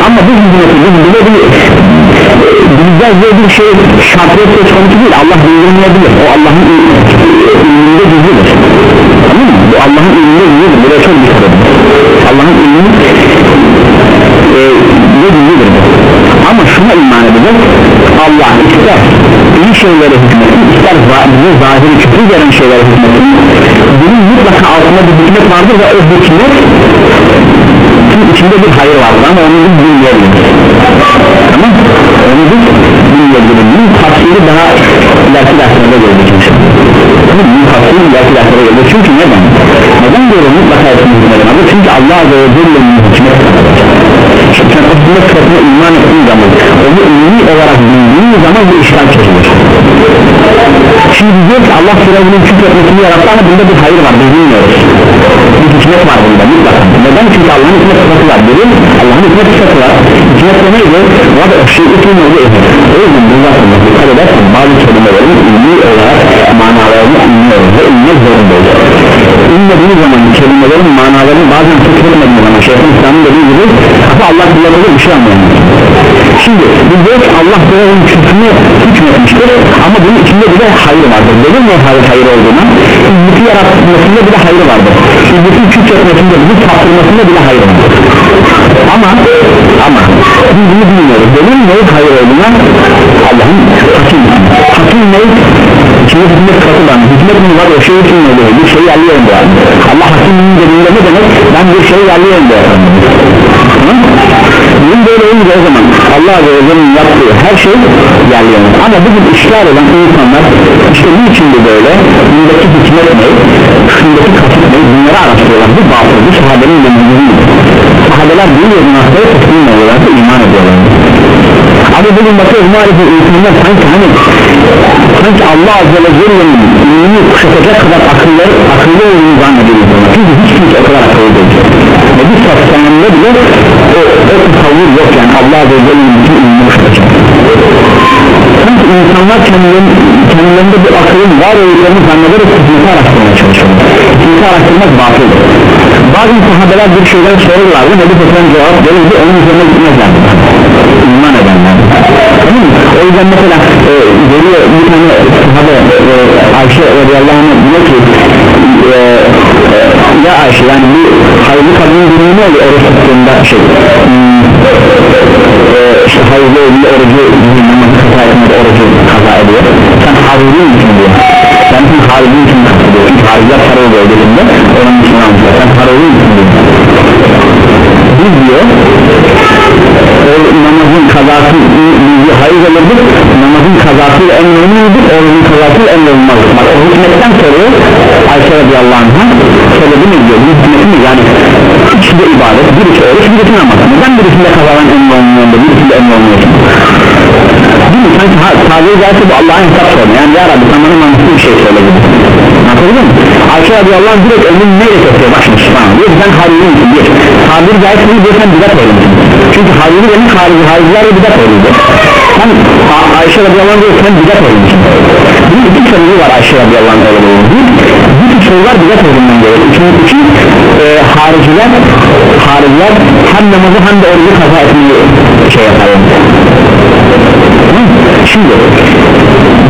ama bu hükmeti biz bile bizden böyle bir şey şartiyet söz konusu değil. Allah bildirmeyebilir o Allah'ın ilminde gizlidir tamam mı? bu Allah'ın ilminde gizlidir bu da çok bir sebep Allah'ın ilmi e, gizlidir ama şuna iman edeceğiz. Allah ister iyi şeylere hükmetsin ister bize zahiri küfür veren şeylere hükmetsin bunun mutlaka altında bir hükmet vardır ve o hükmet içinde bir hayır vardır ama onu biz bilmeyebiliriz. Tamam? Onu biz bilmeyebiliriz. Bunun tafsiri daha ileriki derslerde göreceğiz tamam bunun tafsiri ileriki derslerde göreceğiz çünkü neden? Neden böyle mutlaka etsin hükmetlemez çünkü Allah Azze ve Celle'nin hükmet sen hükmet sıfatına iman ettiğin zaman onu ilmi olarak bildiğin zaman bu işgal çözülür şimdi diyor ki Allah Firavun'un küfretmesini yarattı ama bunda bir hayır var bilmiyoruz. Bir hikmet var bunda mutlaka. Neden? Çünkü Allah'ın hikmet sıfatı var. Biri Allah'ın hikmet sıfatı var. Hikmet de neydi? Var da şey için oldu o yüzden bu zaten dikkat edersen bazı kelimelerin ilmi olarak manalarını anlıyoruz ve ilmek zorundayız. İnmediği zaman kelimelerin manalarını bazen tutulmadığı zaman şeytan İslam'ın dediği gibi kafa Allah kullanılır bir şey anlayamaz şimdi ki Allah Firavun'un küfrünü hükmetmiştir. Ama bunun içinde bile hayır vardır. Dedim mi hayır hayır olduğuna? İblisi yaratmasında bile hayır vardır. İblisin küfretmesinde bizi saptırmasında bile hayır vardır. Ama ama biz bunu bilmiyoruz. Dedim mi hayır olduğuna? Allah'ın hakim. Hakim ne? Şimdi hükümet katı var hükümet mi var o şey için ne oluyor? Bir şey yerliyorum bu Allah hakimin dediğinde ne demek? Ben bir şey yerliyorum bu bunun böyle olunca o zaman Allah Azze ve Celle'nin yaptığı her şey yerliyor ama bugün işgal olan insanlar işte niçin bu böyle? Bundaki hikmet ne? Şundaki kasıt ne? Bunları araştırıyorlar. Bu batıl bu sahabenin müziği sahabeler biliyor günahları teslim oluyorlar iman ediyorlar ama bugün bakıyoruz maalesef insanlar sanki hani sanki Allah Azze ve Celle'nin ilmini kuşatacak kadar akılları akıllı olduğunu zannediyor çünkü hiç kimse o kadar akıllı değil. Ve bir saçlarında bile o, o tasavvur yok yani Allah Azze ve Celle'nin bütün ilmini kuşatacak. Sanki insanlar kendilerinde, kendilerinde bir akılın var olduklarını zannederek hükümeti araştırmaya çalışıyorlar. Hükümeti araştırmak batıldır bazı sahabeler bir şeyden sorurlardı Nebi Fesselam cevap verirdi onun üzerine gitmezler iman edenler. Tamam mı? o yüzden mesela e, geliyor bir tane sahabe e, Ayşe radıyallahu diyor ki e, e, ya Ayşe yani bir hayırlı kadının durumu ne oluyor oruç tuttuğunda? Şey hmm, e, işte hayırlı evli orucu namazı kaza etmede orucu kaza ediyor. Sen hayırlı mısın diyor. Sen sen hayırlı mısın diyor. Çünkü hayırlar para oluyor dediğinde onun için anlıyor sen hayırlı mısın diyor. Biz diyor o namazın kazası bizi hayır olurdu. Namazın kazasıyla emrolunurdur orucun kazasıyla emrolunmazdır bak o hükmetten soruyor Ayşe radıyallahu anh'a. Sebebi ne diyor? Hükmeti mi? Yani ikisi de ibadet birisi oruç birisi namaz. Neden birisinde kazadan emrolunuyor da birisinde emrolunuyor değil mi? Sanki ha, tabiri caizse bu Allah'ın hesap sorunu. Yani ya Rabbi sen bana bir şey söyle gibi. Anladın? Ayşe radıyallahu anh direkt ömrünü neyle kesiyor? Bak şimdi bana diyor ki sen harbi misin bir tabiri caizse bunu diyorsan bidat öğrenmişsin çünkü harbi benim harici hariciler bidat öğrenmişsin sen Ayşe radıyallahu anh diyor sen bidat öğrenmişsin bunun iki sebebi var Ayşe radıyallahu anh öyle bir bu tür sorular bidat öğrenmen gerekir çünkü iki e, hariciler hariciler hem namazı hem de orucu kaza etmeyi şey yaparlar şimdi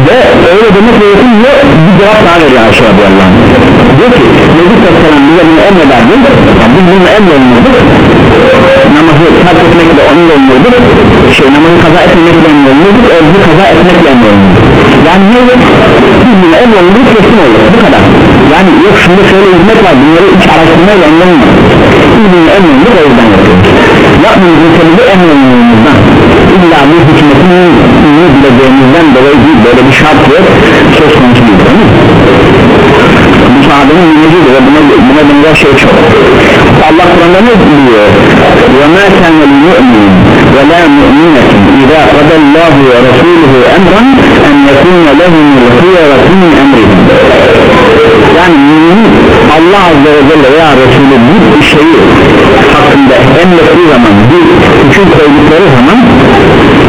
ve öyle demek gerekiyor bir cevap daha veriyor Ayşe anh diyor ki Nebi Aleyhisselam bize bunu emrederdi. Bunu emrolunurduk namazı terk etmekle onunla emrolunurduk şey namazı kaza etmekle emrolunurduk özgü kaza etmekle emrolunurduk yani ne olur? Biz bunu emrolunurduk kesin olur. Bu kadar. Yani yok şunda şöyle hizmet var bunları hiç araştırmayla emrolunmaz biz bunu emrolunurduk o yüzden yapıyoruz yapmıyoruz sebebi emrolunduğumuzdan illa bir hükümetin bile vereceğimizden dolayı değil, böyle bir şart yok söz konusu değil mi? bu sahabenin minecidir ve buna, buna benzer şey çok Kur'an'da ne diyor وَمَا كَانَ لِمُؤْمِنٍ وَلَا مُؤْمِنَةٍ إِذَا قَدَى اللّٰهُ وَرَسُولُهُ أَمْرًا أَنْ يَكُونَ لَهُمُ الْخِيَرَةُ مِنْ أَمْرِهِمْ. Yani mümin Allah Azze ve Celle veya Resulü bir şeyi hakkında emrettiği zaman bir hüküm koydukları zaman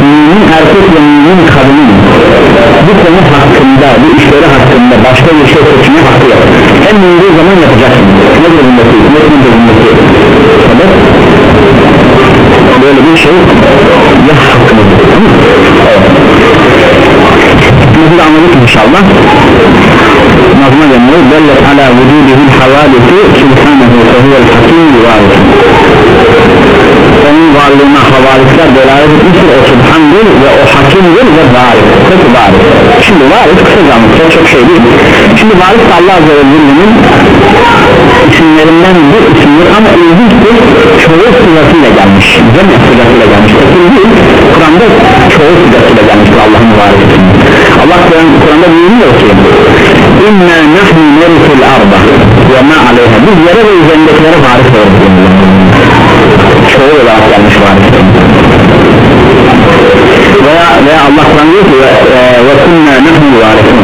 mümin erkek ve mümin kadının bu konu hakkında bu işleri hakkında başka bir şey seçme hakkı yok. En mümin zaman yapacaksın. Nedir bundaki nedir bundaki sebep? Böyle bir şey ya hakkımızdır evet. Bunu anladık inşallah nazma deniyor Bellet ala vücudihil havadisi Subhanahu fehuvel hakimul varis. Onun varlığına havalisler delalet etmiştir. O subhandır ve o hakimdir ve varis. Tek varis. Şimdi varis kısaca anlatacak çok şey değil. Şimdi varis Allah Azze ve Celle'nin isimlerinden bir isimdir ama ilginçtir çoğu sıratıyla gelmiş. Cemiyet sıratıyla gelmiş. Tekil değil Kur'an'da çoğu sıratıyla gelmiştir Allah'ın varisi Allah Kur'an'da buyuruyor ki İnna nahnu nerisul arda ve ma aleyha. Biz yere ve üzerindekilere varis oluruz çoğu olarak gelmiş varis veya, veya Allah Kur'an diyor ki ve kunna nahnu varisun.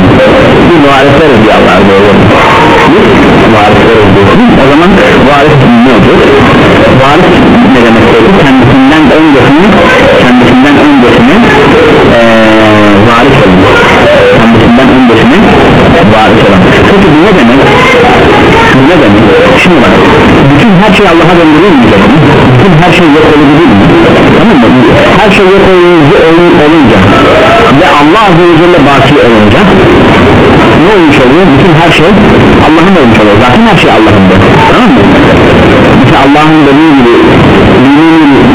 Biz varisleriz diye Allah diyor biz varisleriz o zaman varis ne olur varis ne demek olur kendisinden öncesini kendisinden öncesini ee, varis olur kendisinden öncesini varis olan peki bu ne demek bu ne demek şimdi bak bütün her şey Allah'a döndürür mü bütün her şey yok değil mi tamam mı her şey yok olunca ve Allah Azze ve Celle baki olunca ne olmuş oluyor bütün her şey Allah'ın olmuş oluyor zaten her şey Allah'ın tamam mı mesela Allah'ın dediği gibi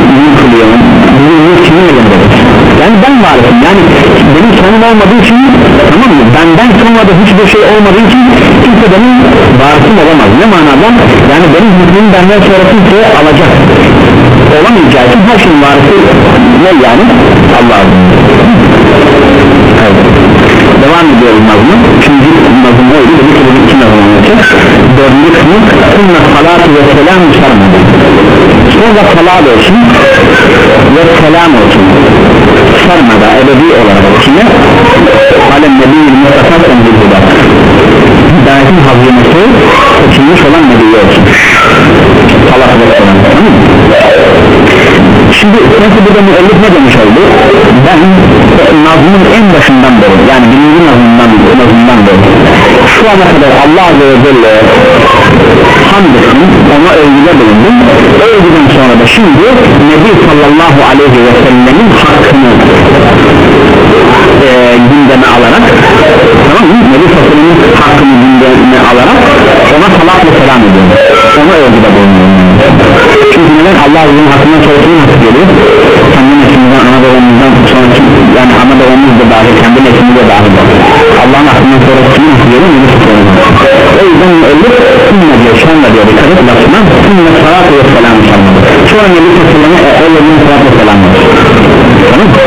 dinin kılıyor dinin kimin elindedir yani ben varım. Yani benim sonum olmadığı için tamam mı? Benden sonra da hiçbir şey olmadığı için kimse benim varisim olamaz. Ne manada? Yani benim hükmümü benden sonra kimse alacak. Olamayacağı için her şeyin varisi ne yani? Allah'ın evet. devam ediyoruz nazmı üçüncü nazım oydu dedik ki bu iki nazım anlatacak dördüncü kısmı sünne salatu ve selam sarmadı sonra salat olsun ve selam olsun. Sarmada ebedi olarak kime alem nebiyyil mustafa tenzil huda hidayetin hazırlısı seçilmiş olan nebiye olsun ve selam şimdi nasıl burada müellif ne demiş oldu? Ben nazmın en başından beri yani birinci nazmından, nazmından beri şu ana kadar Allah Azze ve Celle hamd ettim ona övgüde bulundum. Övgüden sonra da şimdi Nebi sallallahu aleyhi ve sellemin hakkını e, gündeme alarak tamam mı? Nebi sallallahu hakkını gündeme alarak ona salat ve selam ediyorum. Ona övgüde bulunuyorum. Çünkü neden? Allah Azze'nin hakkından sonra kimin hakkı geliyor kendi neslimizden ana babamızdan sonraki yani ana babamız da dahil kendi neslimiz de dahil. Allah'ın hakkından sonra kimin hakkı geliyor Nebi sallallahu o yüzden müellif sünne diyor şanla diyor dikkat et lafına sünne salat ve selam sonra Nebi sallallahu öyle bir salat ve selam tamam mı?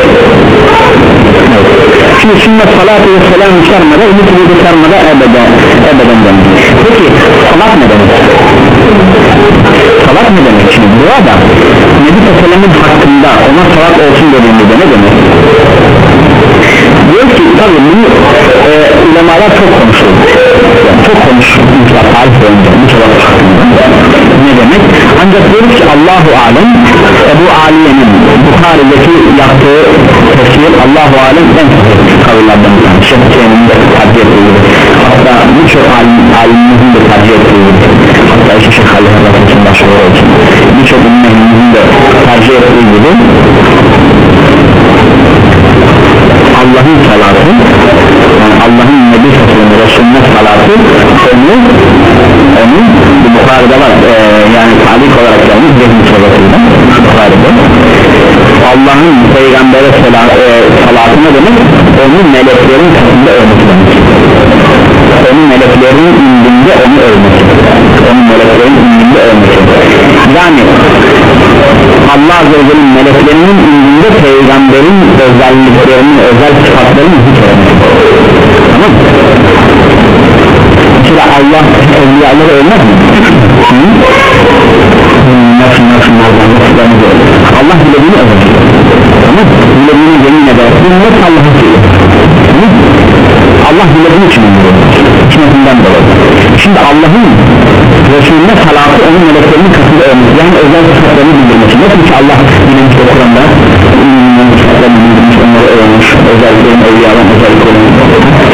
Şimdi sünnet salatı ve selam sarmada ümit vücudu sarmada ebeden, ebeden demek Peki salat ne demek? Salat ne demek şimdi? Bu adam Nebi Sallam'ın hakkında ona salat olsun dediğimizde ne demek? Diyor ki tabi bunu e, ulemalar çok konuşuyor. Yani çok konuşmuşlar tarih boyunca bu salat hakkında ne demek? Ancak diyoruz ki Allahu Alem Ebu Aliye'nin Bukhari'deki yaptığı tefsir Allahu Alem en kavullardan bir tanesi. Şefkiye'nin de tercih ettiği hatta birçok alim, alimimizin de tercih ettiği hatta işte Şeyh Halil Hazretleri'nin başvuru olsun birçok ümmetimizin de tercih ettiği Allah'ın salatı yani Allah'ın Nebi Sallallahu Resulüne salatı onu onun bu Bukhari'de var e, yani talik olarak gelmiş salatıyla Bukhari'de. Allah'ın peygambere sala, e, salatı ne demek? Onun meleklerin katında övmesi demek. Onun meleklerin indinde onu övmesi onun meleklerin indinde övmesi yani Allah Azze ve Celle'nin meleklerinin içinde peygamberin özelliklerini özel sıfatlarını zikretmek. Tamam mı? mesela Allah evliyaları ölmez mi? nasıl nasıl nasıl nasıl Allah dilediğini över tamam mı? dilediğini yemin eder. Allah'ın şeyi Allah dilediği için ömür dolayı. Şimdi Allah'ın Resulüne salatı onun meleklerinin katında ölmüş yani özel sıfatlarını bildirmesi. Nasıl ki Allah bilmiş o Kur'an'da sıfatlarını bildirmiş onları ölmüş özelliklerin evliyalan özelliklerin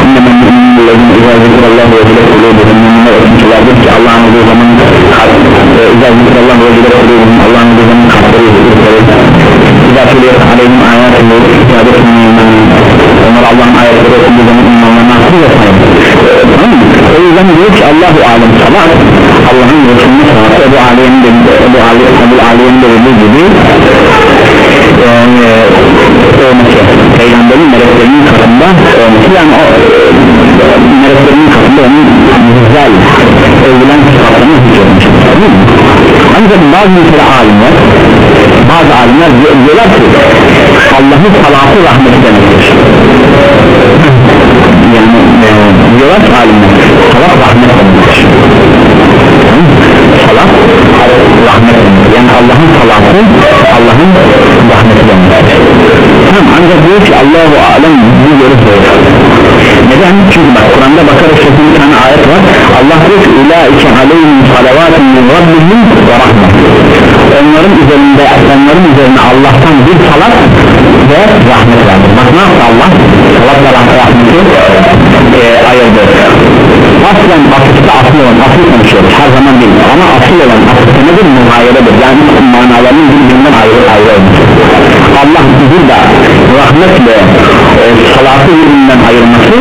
innemen müminlerin izâ zikrallah ve zile kulûbuhum müminler ötüncülerdir ki Allah'ın olduğu zaman zikrallah ve zile kulûbuhum Allah'ın olduğu zaman kalpleri ürperir izâ tuliyet aleyhim âyâtı ibadet onlar Allah'ın ayetleri okunduğu zaman imanlarına hakkı sayılır o yüzden diyor ki Allahu alem salat Allah'ın Resulüne salat Ebu Aliye'nin de Ebu Aliye'nin de dediği gibi yani olması peygamberin meleklerinin katında olması yani o meleklerinin katında onun güzel övülen sıfatlarını hükmetmiş ancak bazı mesela alimler bazı alimler diyorlar ki Allah'ın salatı rahmeti demektir. Yani e, diyorlar ki alimler salat rahmet demektir salat rahmet yani Allah'ın salatı Allah'ın rahmeti demektir tamam ancak diyor ki Allahu alem bu görüş doğru neden? Çünkü bak Kur'an'da Bakara şeklinde bir tane ayet var. Allah diyor ki ulaike aleyhim salavatun min rabbihim ve rahmet. Onların üzerinde onların üzerine Allah'tan bir salat ve rahmet vardır bak ne yaptı Allah? Salat ve rahmeti e, ayırdı aslen atıfta asıl olan asıl konuşuyoruz. Her zaman değil. Ama asıl olan atıfta nedir muhayyeredir yani manalarının birbirinden ayrı ayrı olmuş Allah burada rahmetle e, salatı birbirinden ayırması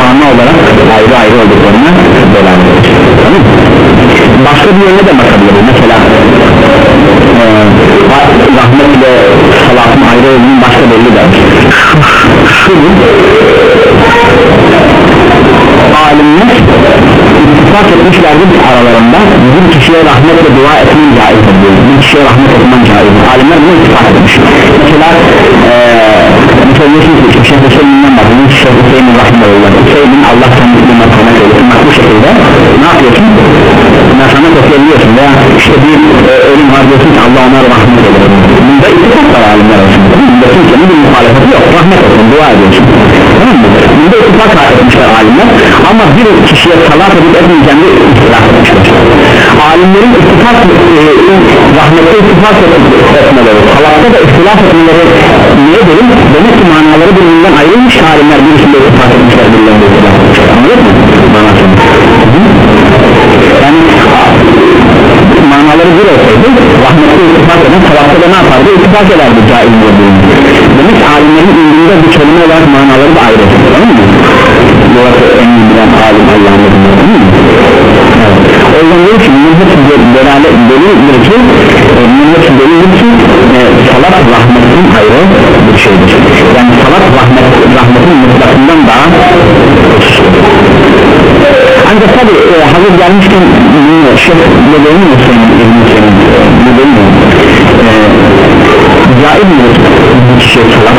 mana olarak ayrı ayrı olduklarına delalet tamam başka bir yöne de bakabiliriz. Mesela e, rahmetle salatın ayrı olduğunun başka belli der şu alimler ittifak etmişlerdir aralarında bir kişiye rahmetle dua etmen caizdir diyor bir kişiye rahmet etmen caizdir alimler bunu ittifak etmiş mesela ee, mesela diyorsunuz ki Şeyh Hüseyin'den bahsediyor Şeyh Hüseyin'in rahmetullah Hüseyin'in Allah kendisine merhamet eylesin bak bu şekilde ne yapıyorsun? Merhamet okuyabiliyorsun veya işte bir e, ölüm var diyorsun ki Allah ona rahmet eylesin bunda ittifak var alimler arasında. Bunda kimsenin bir muhalefeti yok. Rahmet olsun dua ediyorsun. Tamam mı? Bunda ittifak etmişler alimler. Ama bir kişiye salat edip etmeyeceğini ittifak etmişler alimlerin ittifak e, rahmete ittifak etmeleri salatta da ihtilaf etmeleri niye dedim? Demek ki manaları birbirinden ayrılmış alimler etmişler birilerinde ittifak etmişler anladın mı? manasını. Yani manaları bir olsaydı rahmette ittifak eden salatta da ne yapardı? İttifak ederdi caiz olduğunu. Demek alimlerin indinde bir kelime olarak manaları da ayrı. Tamam mı? Burası en iyi bilen alim Allah'ın adını o yüzden diyor ki hepsi delalet delildir ki? Bunun hepsi delildir ki? E, salat rahmetin ayrı bir şeydir. Yani salat rahmet, rahmetin mutlakından daha ancak tabi e, hazır gelmişken şey ne değil mi senin ne değil mi e, caiz mi bir kişiye salat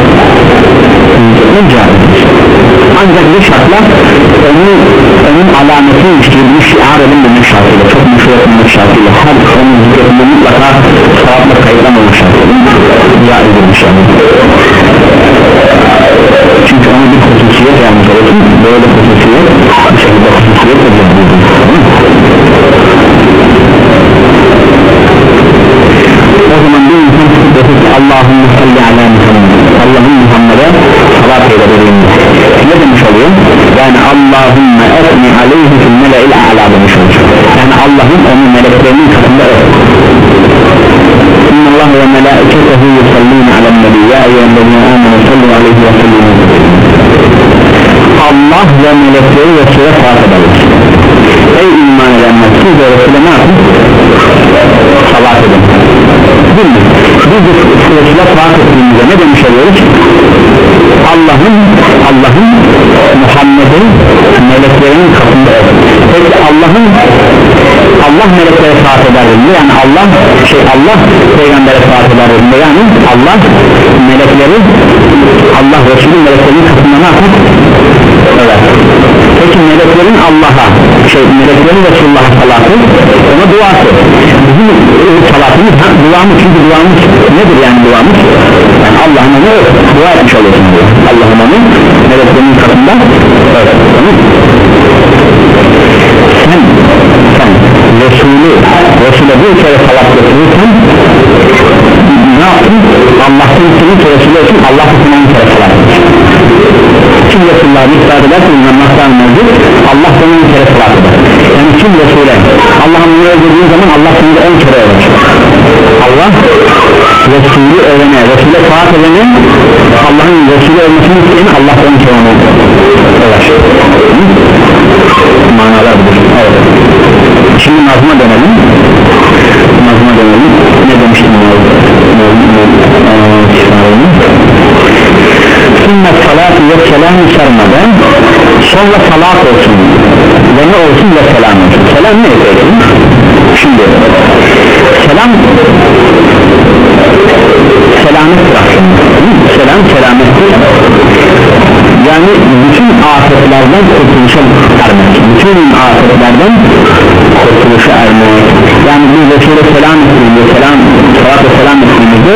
ne caizdir ancak bir şartla onun, onun alametini işte bir şiar edilmemek şartıyla çok meşhur edilmek şartıyla her onun zikretinde mutlaka salatla kayıtlamamak şartıyla. Caizdir bir şartı çünkü ona bir hususiyet vermiş olursun böyle hususiyet bir şekilde hususiyet de o zaman bir insan dedi ki Allahümme salli ala Muhammed Allah'ın Muhammed'e salat eyle dediğinde ne demiş oluyor? yani Allahümme etni aleyhi fil mele'il a'la demiş oluyor yani Allah'ın onun meleklerinin katında öyle İnna Allah ve melaiketehu yusallina alen nebi ya eyyühellezine amenu sallu aleyhi ve sellimu Allah ve melekleri Resul'e salat ederler ey iman edenler siz de Resul'e ne yapın? salat edin mi? biz de Resul'e salat ettiğimizde ne demiş oluyoruz? Allah'ın Allah'ın Muhammed'in meleklerinin katında peki Allah'ın Allah meleklere saat dediğinde yani Allah şey Allah peygambere salat eder yani Allah melekleri Allah Resulü meleklerin katında ne yapar? Evet. Peki meleklerin Allah'a şey meleklerin Resulullah'a salatı ona duası bizim salatımız ha, duamız çünkü duamız? Nedir yani duamız? Yani Allah'ın onu dua etmiş oluyorsun diyor. Allah'ın onu meleklerin katında evet tamam. Sen sen Resulü Resul'e bir kere salat getirirsen ne yaptın? Allah'tan senin Resulü için Allah sana bir kere salat kim Resulullah'a müsaade ederse inanmaktan mevcut Allah sana bir kere salat eder. Yani kim Resul'e Allah'ın bunu öldürdüğü zaman Allah seni de on kere över Allah Resulü övene Resul'e salat edene Allah'ın Resulü ölmesini isteyene Allah on kere onu över manalar budur. Evet. şimdi nazma dönelim. Nazma dönelim. Ne demiştim sünnet salatı ve selam sarmadan sonra salat olsun. Ve ne olsun? Ve selam olsun. Selam ne edelim şimdi selam. Selamettir selam selamettir yani bütün afetlerden kurtuluşa ermek. Bütün afetlerden kurtuluşa ermek. Yani biz Resul'e selam ettiğimizde selam salat ve selam ettiğimizde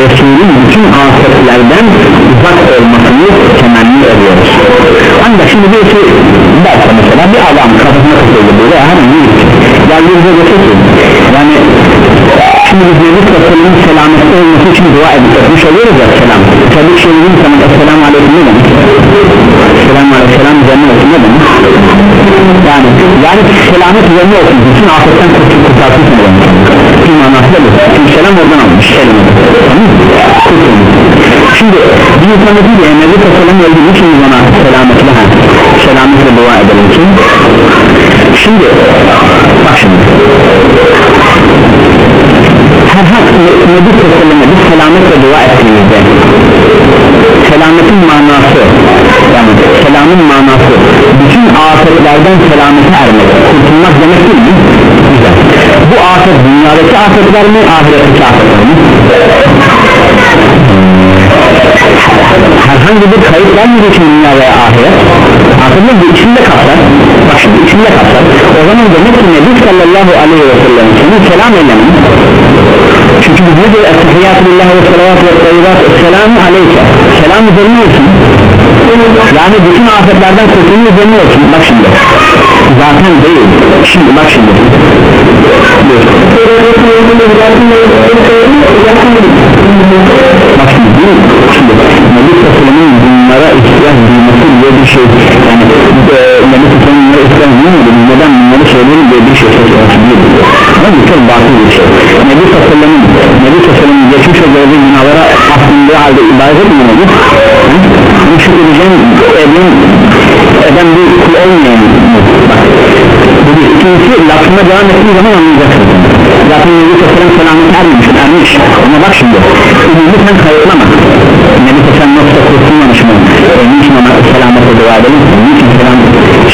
Resul'ün bütün afetlerden uzak olmasını temenni ediyoruz. Ancak şimdi birisi derse mesela bir adam kafasına kafayla böyle hemen bir yani bize dese ki yani şimdi biz Nebi Sallallahu selametli olması için dua etmiş oluyoruz ya selam. Tabi şey dediğim zaman Esselamu Aleyküm ne demek Esselamu Aleyküm selam üzerine olsun ne demek yani yani selamet üzerine olsun. Bütün afetten kurtarsın demek bir manası da bu çünkü selam oradan almış selam. Tamam mı? Şimdi bir insan dedi ki Nebi Sallallahu öldüğü için bana selametle ha selametle dua edelim ki şimdi bak şimdi herhangi Nebi Sallallahu biz selametle dua ettiğimizde selametin manası yani selamın manası bütün afetlerden selamete ermek kurtulmak demek değil mi? güzel bu afet dünyadaki afetler mi ahiretteki afetler mi? herhangi bir kayıp gelmediği için dünya veya ahiret afetler bu içinde kapsar bak şimdi içinde kapsar o zaman demek ki Nebi sallallahu aleyhi ve sellem senin selam eylemin çünkü biz ne diyor? Ettehiyyatü lillahi ve salavatü ve tayyibat Esselamu aleyke. Selam üzerine olsun. Yani bütün afetlerden kurtulun üzerine olsun. Bak şimdi Zaten değil. Şimdi bak şimdi. Bak şimdi Şimdi Nebi Sallam'ın bunlara ihtiyaç duyması diye bir şey. Yani e, Nebi Sallam'ın bunlara ihtiyaç duymadı Neden bunları söyleyelim diye bir şey söylüyorsun Ama bu çok batıl bir şey. Nebi Sallam'ın Nebi Sallam'ın geçmiş gördüğü günahlara aslında halde ibadet etmiyordu Bu şükredeceğim edin eden bir kul olmayan bu ikincisi lafına devam ettiği zaman anlayacaksın. Zaten Nebi Sallam selameti ermemiş ermiş. Ona bak şimdi ümumi sen kayıtlama. Nebi Sallam yoksa kurtulmamış mı e, niçin ona selamete dua edelim. Niçin selam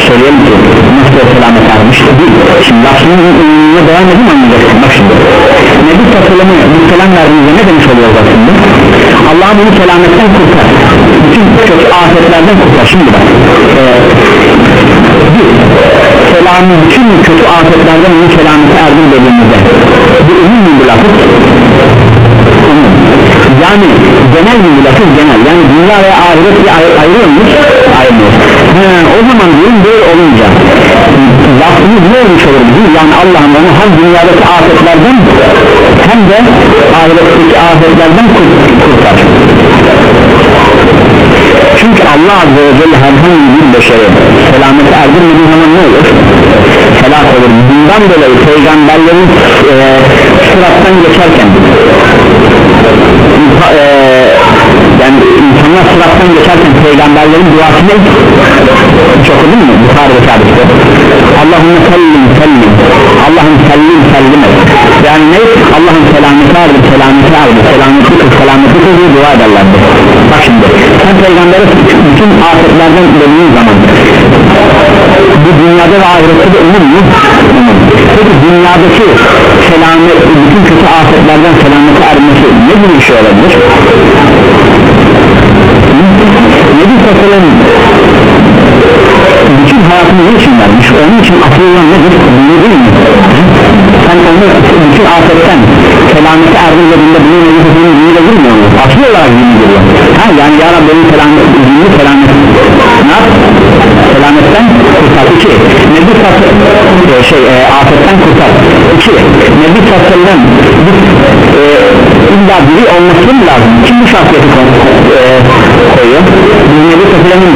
söyleyelim ki nasıl selamet ermiş değil. Şimdi lafının ümumuna devam edin anlayacaksın. Bak şimdi. Nebi Sallam'ı bir selam verdiğinizde ne demiş oluyor aslında Allah bunu selametten kurtar. Bütün kötü afetlerden kurtar. Şimdi bak. E, bir selamı bütün kötü afetlerden onu selamete erdim dediğimizde. Bu umum bir lafız yani genel bir lafız genel. Yani dünya ve ahiret bir ayır, ayırıyor muyuz? O zaman diyorum böyle olunca lafımız ne olmuş olur bizim yani Allah'ın onu hem dünyadaki afetlerden hem de ahiretteki afetlerden kurtar çünkü Allah Azze ve Celle herhangi bir beşere selameti erdirmediği zaman ne olur? Felak olur bundan dolayı peygamberlerin e, sırattan geçerken e, yani insanlar sırattan geçerken peygamberlerin duası ne? Allahümme sellim sellim Allah'ım sellim sellim yani ne? Allah'ın selameti ardı selameti ardı selameti kıl selameti kıl diye dua ederlerdi bak şimdi sen peygambere bütün afetlerden dediğin zaman bu dünyada ve ahirette de umum mu? Peki dünyadaki selamet, bütün kötü afetlerden selamete ermesi ne gibi bir şey olabilir? Nebi Tasarım bütün hayatını için vermiş? Onun için akıl olan nedir? Dünya değil mi? Onu bütün afetten selamete erdiğinde bunu Nebi Tasarım'ın dünyayla girmiyor mu? Asıl olarak dünya giriyor. Ha yani ya Rabbi benim selamet, dünya selamet ne yap? Selametten kurtar. İki, Nebi Tasarım e, şey e, afetten kurtar. İki, Nebi bir e, illa biri olması mı lazım? Kim bu şahsiyeti e, koyuyor? Biz Nebi Tasarım'ın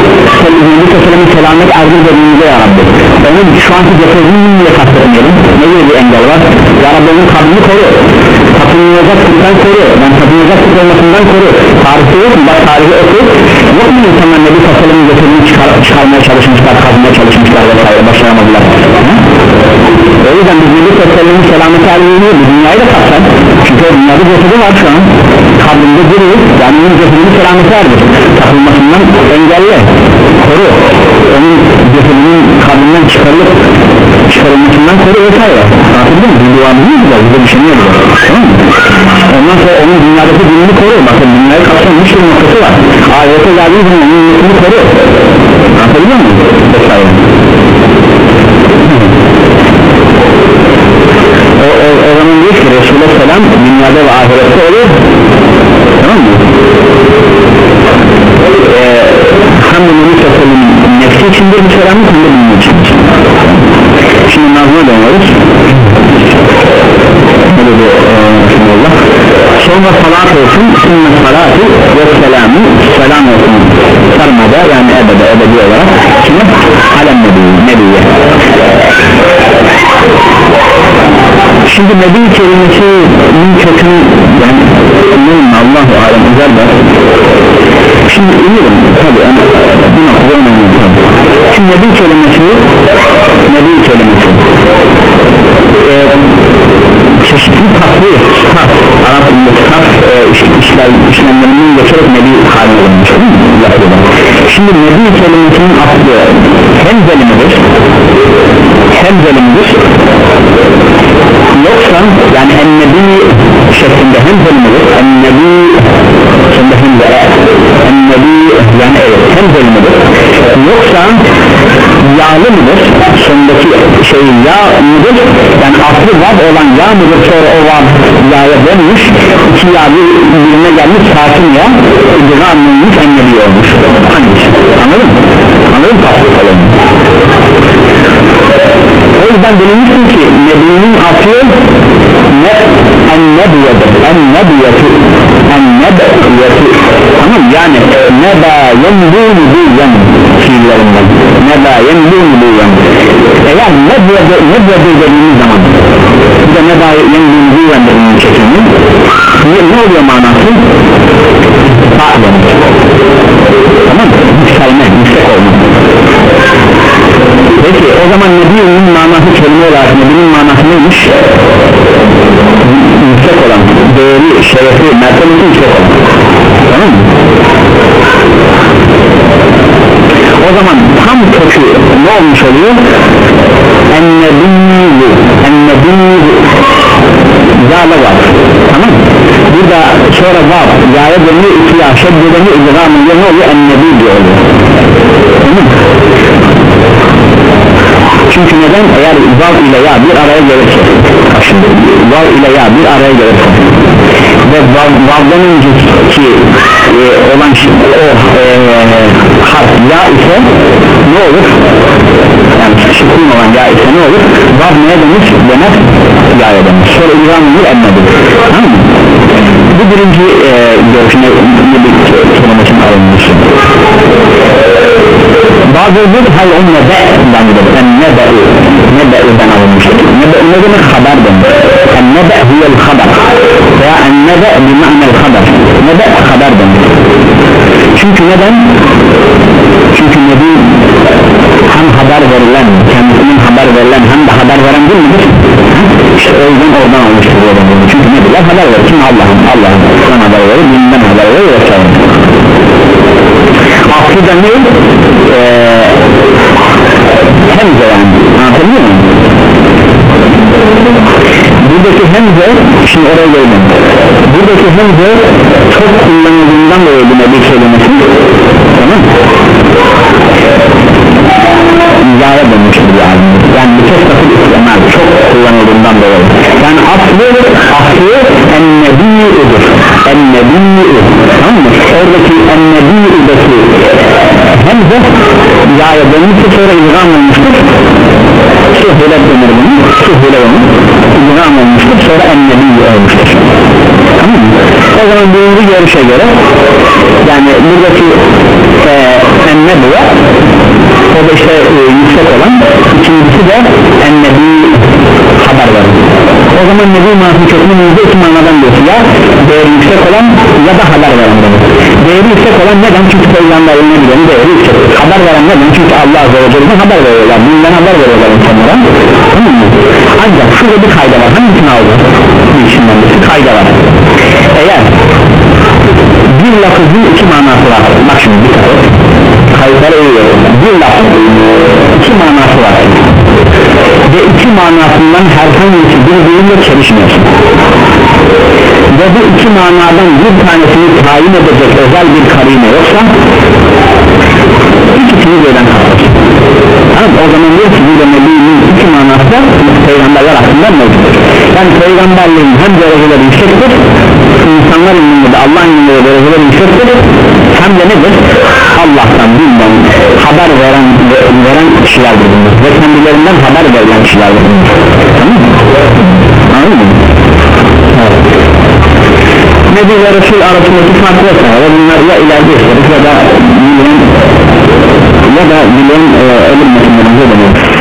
Nebi Tasarım'ın selamet erdir dediğimizde ya Rabbi onun şu anki cesedini niye kastetmeyelim? Ne gibi bir engel var? Ya Rabbi onun kabrini koru. Tapınılacak kuttan koru. Ben tapınılacak kut olmasından koru. Tarihi yok mu? Bak tarihi oku. Yok mu insanlar Nebi Tasarım'ın cesedini çıkar, çıkarmaya çalışmışlar kazmaya çalışmışlar vesaire başaramadılar? O yüzden biz Nebi Tasarım'ın selameti bu dünyayı da kapsar. Çünkü dünyada cesedi var şu an kabrinde duruyor yani onun cesedini selameti erdir tapılmasından engelle koru onun cesedinin kabrinden çıkarılıp çıkarılmasından koru vesaire anladın mı? değil mi? bize bir şey tamam mı? ondan sonra onun dünyadaki dinini koru bakın dünyayı kapsamış bir noktası var ahirete geldiği zaman onun niyetini koru anlatabiliyor muyum? vesaire o, o, o zaman diyor ki Resulullah Selam dünyada ve ahirette olur Sallam'ın nefsi içindir bu selamlık hem de bunun için şimdi nazına dönüyoruz ne dedi Allah sonra salat olsun sümme salatu ve selamı selam olsun. Sarmada yani ebede ebedi olarak kime? alem nebi nebiye. Şimdi nebi kelimesinin kökünü yani Allah-u Alem üzerinde şimdi biliyorum. Tabi bu noktada önemli tabi şimdi nebi kelimesi nebi kelimesi e, çeşitli tatlı sıfat Arap sıfat e, işler, işlemlerinden geçerek nebi haline olmuş şimdi nebi kelimesinin aslı hem zelimidir hem zelimidir yoksa yani ennebi şeklinde hem zelimidir ennebi şeklinde hem de ennebi yani evet hem zelimidir yoksa yağlı mıdır sondaki şey yağ mıdır? Yani aslı vav olan yağ mıdır? Sonra o vav yağya dönmüş iki yağ birbirine gelmiş sakin yağ idra anlayılmış ennebi olmuş. Hangisi anladın mı? Anladın mı o yüzden denilmişsin ki Nebi'nin aslı ne ennebiyeti ennebiyeti ennebiyeti tamam yani neba yenbûnu biyen fiillerinden neba yenbûnu biyen eğer nebiyeti nebiyeti dediğimiz zaman bir de neba yenbûnu biyen dediğimiz çekimi ne, ne oluyor manası? Ta'len tamam yükselme yüksek olma Peki o zaman Nebi'nin neymiş? Yüksek olan, değeri, şerefi, mertebesi yüksek olan Tamam mı? O zaman tam kökü ne olmuş oluyor? Ennebiyyu Ennebiyyu Zâle var Tamam mı? Burada sonra var Yâya dönüyor iki ya şeddedeni idgamı ne oluyor? Ennebi diyor Tamam mı? Çünkü neden? Eğer vav ile ya bir araya gelirse Şimdi vav ile ya bir araya gelirse Ve vav, vavdan önceki e, olan şey, o e, harf ya ise ne olur? Yani sükun olan ya ise ne olur? Vav neye denir? Demez ya'ya denir Sonra olur emmedir Tamam mı? Bu birinci e, görüşüne bir kelimesinin alınmışı bazı bir nebe'den gider yani nebe'ü nebe'üden alınmıştır nebe ne demek haber demek yani nebe hiyel haber veya nebe bir ma'nel haber nebe haber demek çünkü neden çünkü nebi hem haber verilen kendisinin haber verilen hem de haber veren değil midir işte o yüzden oradan almıştır çünkü nebiler haber verir kim Allah'ın Allah'ın haber verir dinden haber verir vesaire bu da ne? Ee, hemze yani anlatabiliyor muyum? buradaki hemze şimdi oraya gelelim buradaki hemze çok kullanıldığından dolayı bu nebi kelimesi şey tamam mı? izah edilmiştir yani yani bir kez takıp istemez çok kullanıldığından dolayı. Yani aslı aslı ennebi'udur ennebi'u tamam mı? oradaki ennebi'udaki hemze izaya dönmüştür sonra izgam olmuştur. Suhule denir bunu suhule onu. İzgam olmuştur sonra ennebi'u olmuştur. Tamam mı? o zaman birinci görüşe göre yani buradaki e, ennebi'ye o da işte e, yüksek olan ikincisi de ennebi haber verir o zaman nebi manası kökünün yüzde iki manadan diyorsun ya değeri yüksek olan ya da haber veren demek değeri yüksek olan neden? Çünkü peygamberliğine gidelim değeri yüksek. Haber veren neden? Çünkü Allah azze ve celle'den haber veriyorlar. Bundan haber veriyorlar insanlara. Tamam mı ancak şurada bir kayda var. Hangisini aldı bir işinden birisi kayda var. Eğer bir lafızın iki manası var. Bak şimdi bir tane. Kayıtlara uyuyorum bir lafız iki manası var. Ve iki manasından herhangi birbiriyle çelişmiyorsun ve bu iki manadan bir tanesini tayin edecek özel bir karine yoksa ikisini birden kapatır tamam o zaman diyor ki bir de Nebi'nin iki manası da peygamberler hakkında mevcuttur yani peygamberliğin hem dereceleri yüksektir insanlar ilminde de Allah'ın ilminde de dereceleri yüksektir hem de nedir Allah'tan bilmem haber veren veren kişilerdir bunlar ve kendilerinden haber verilen kişilerdir tamam mı? anladın mı? Evet. Nebi ve Resul arasındaki fark yok ve bunlar ya ileride yaşarız ya da bilen ya da bilen e, ölüm metinlerimize dönüyoruz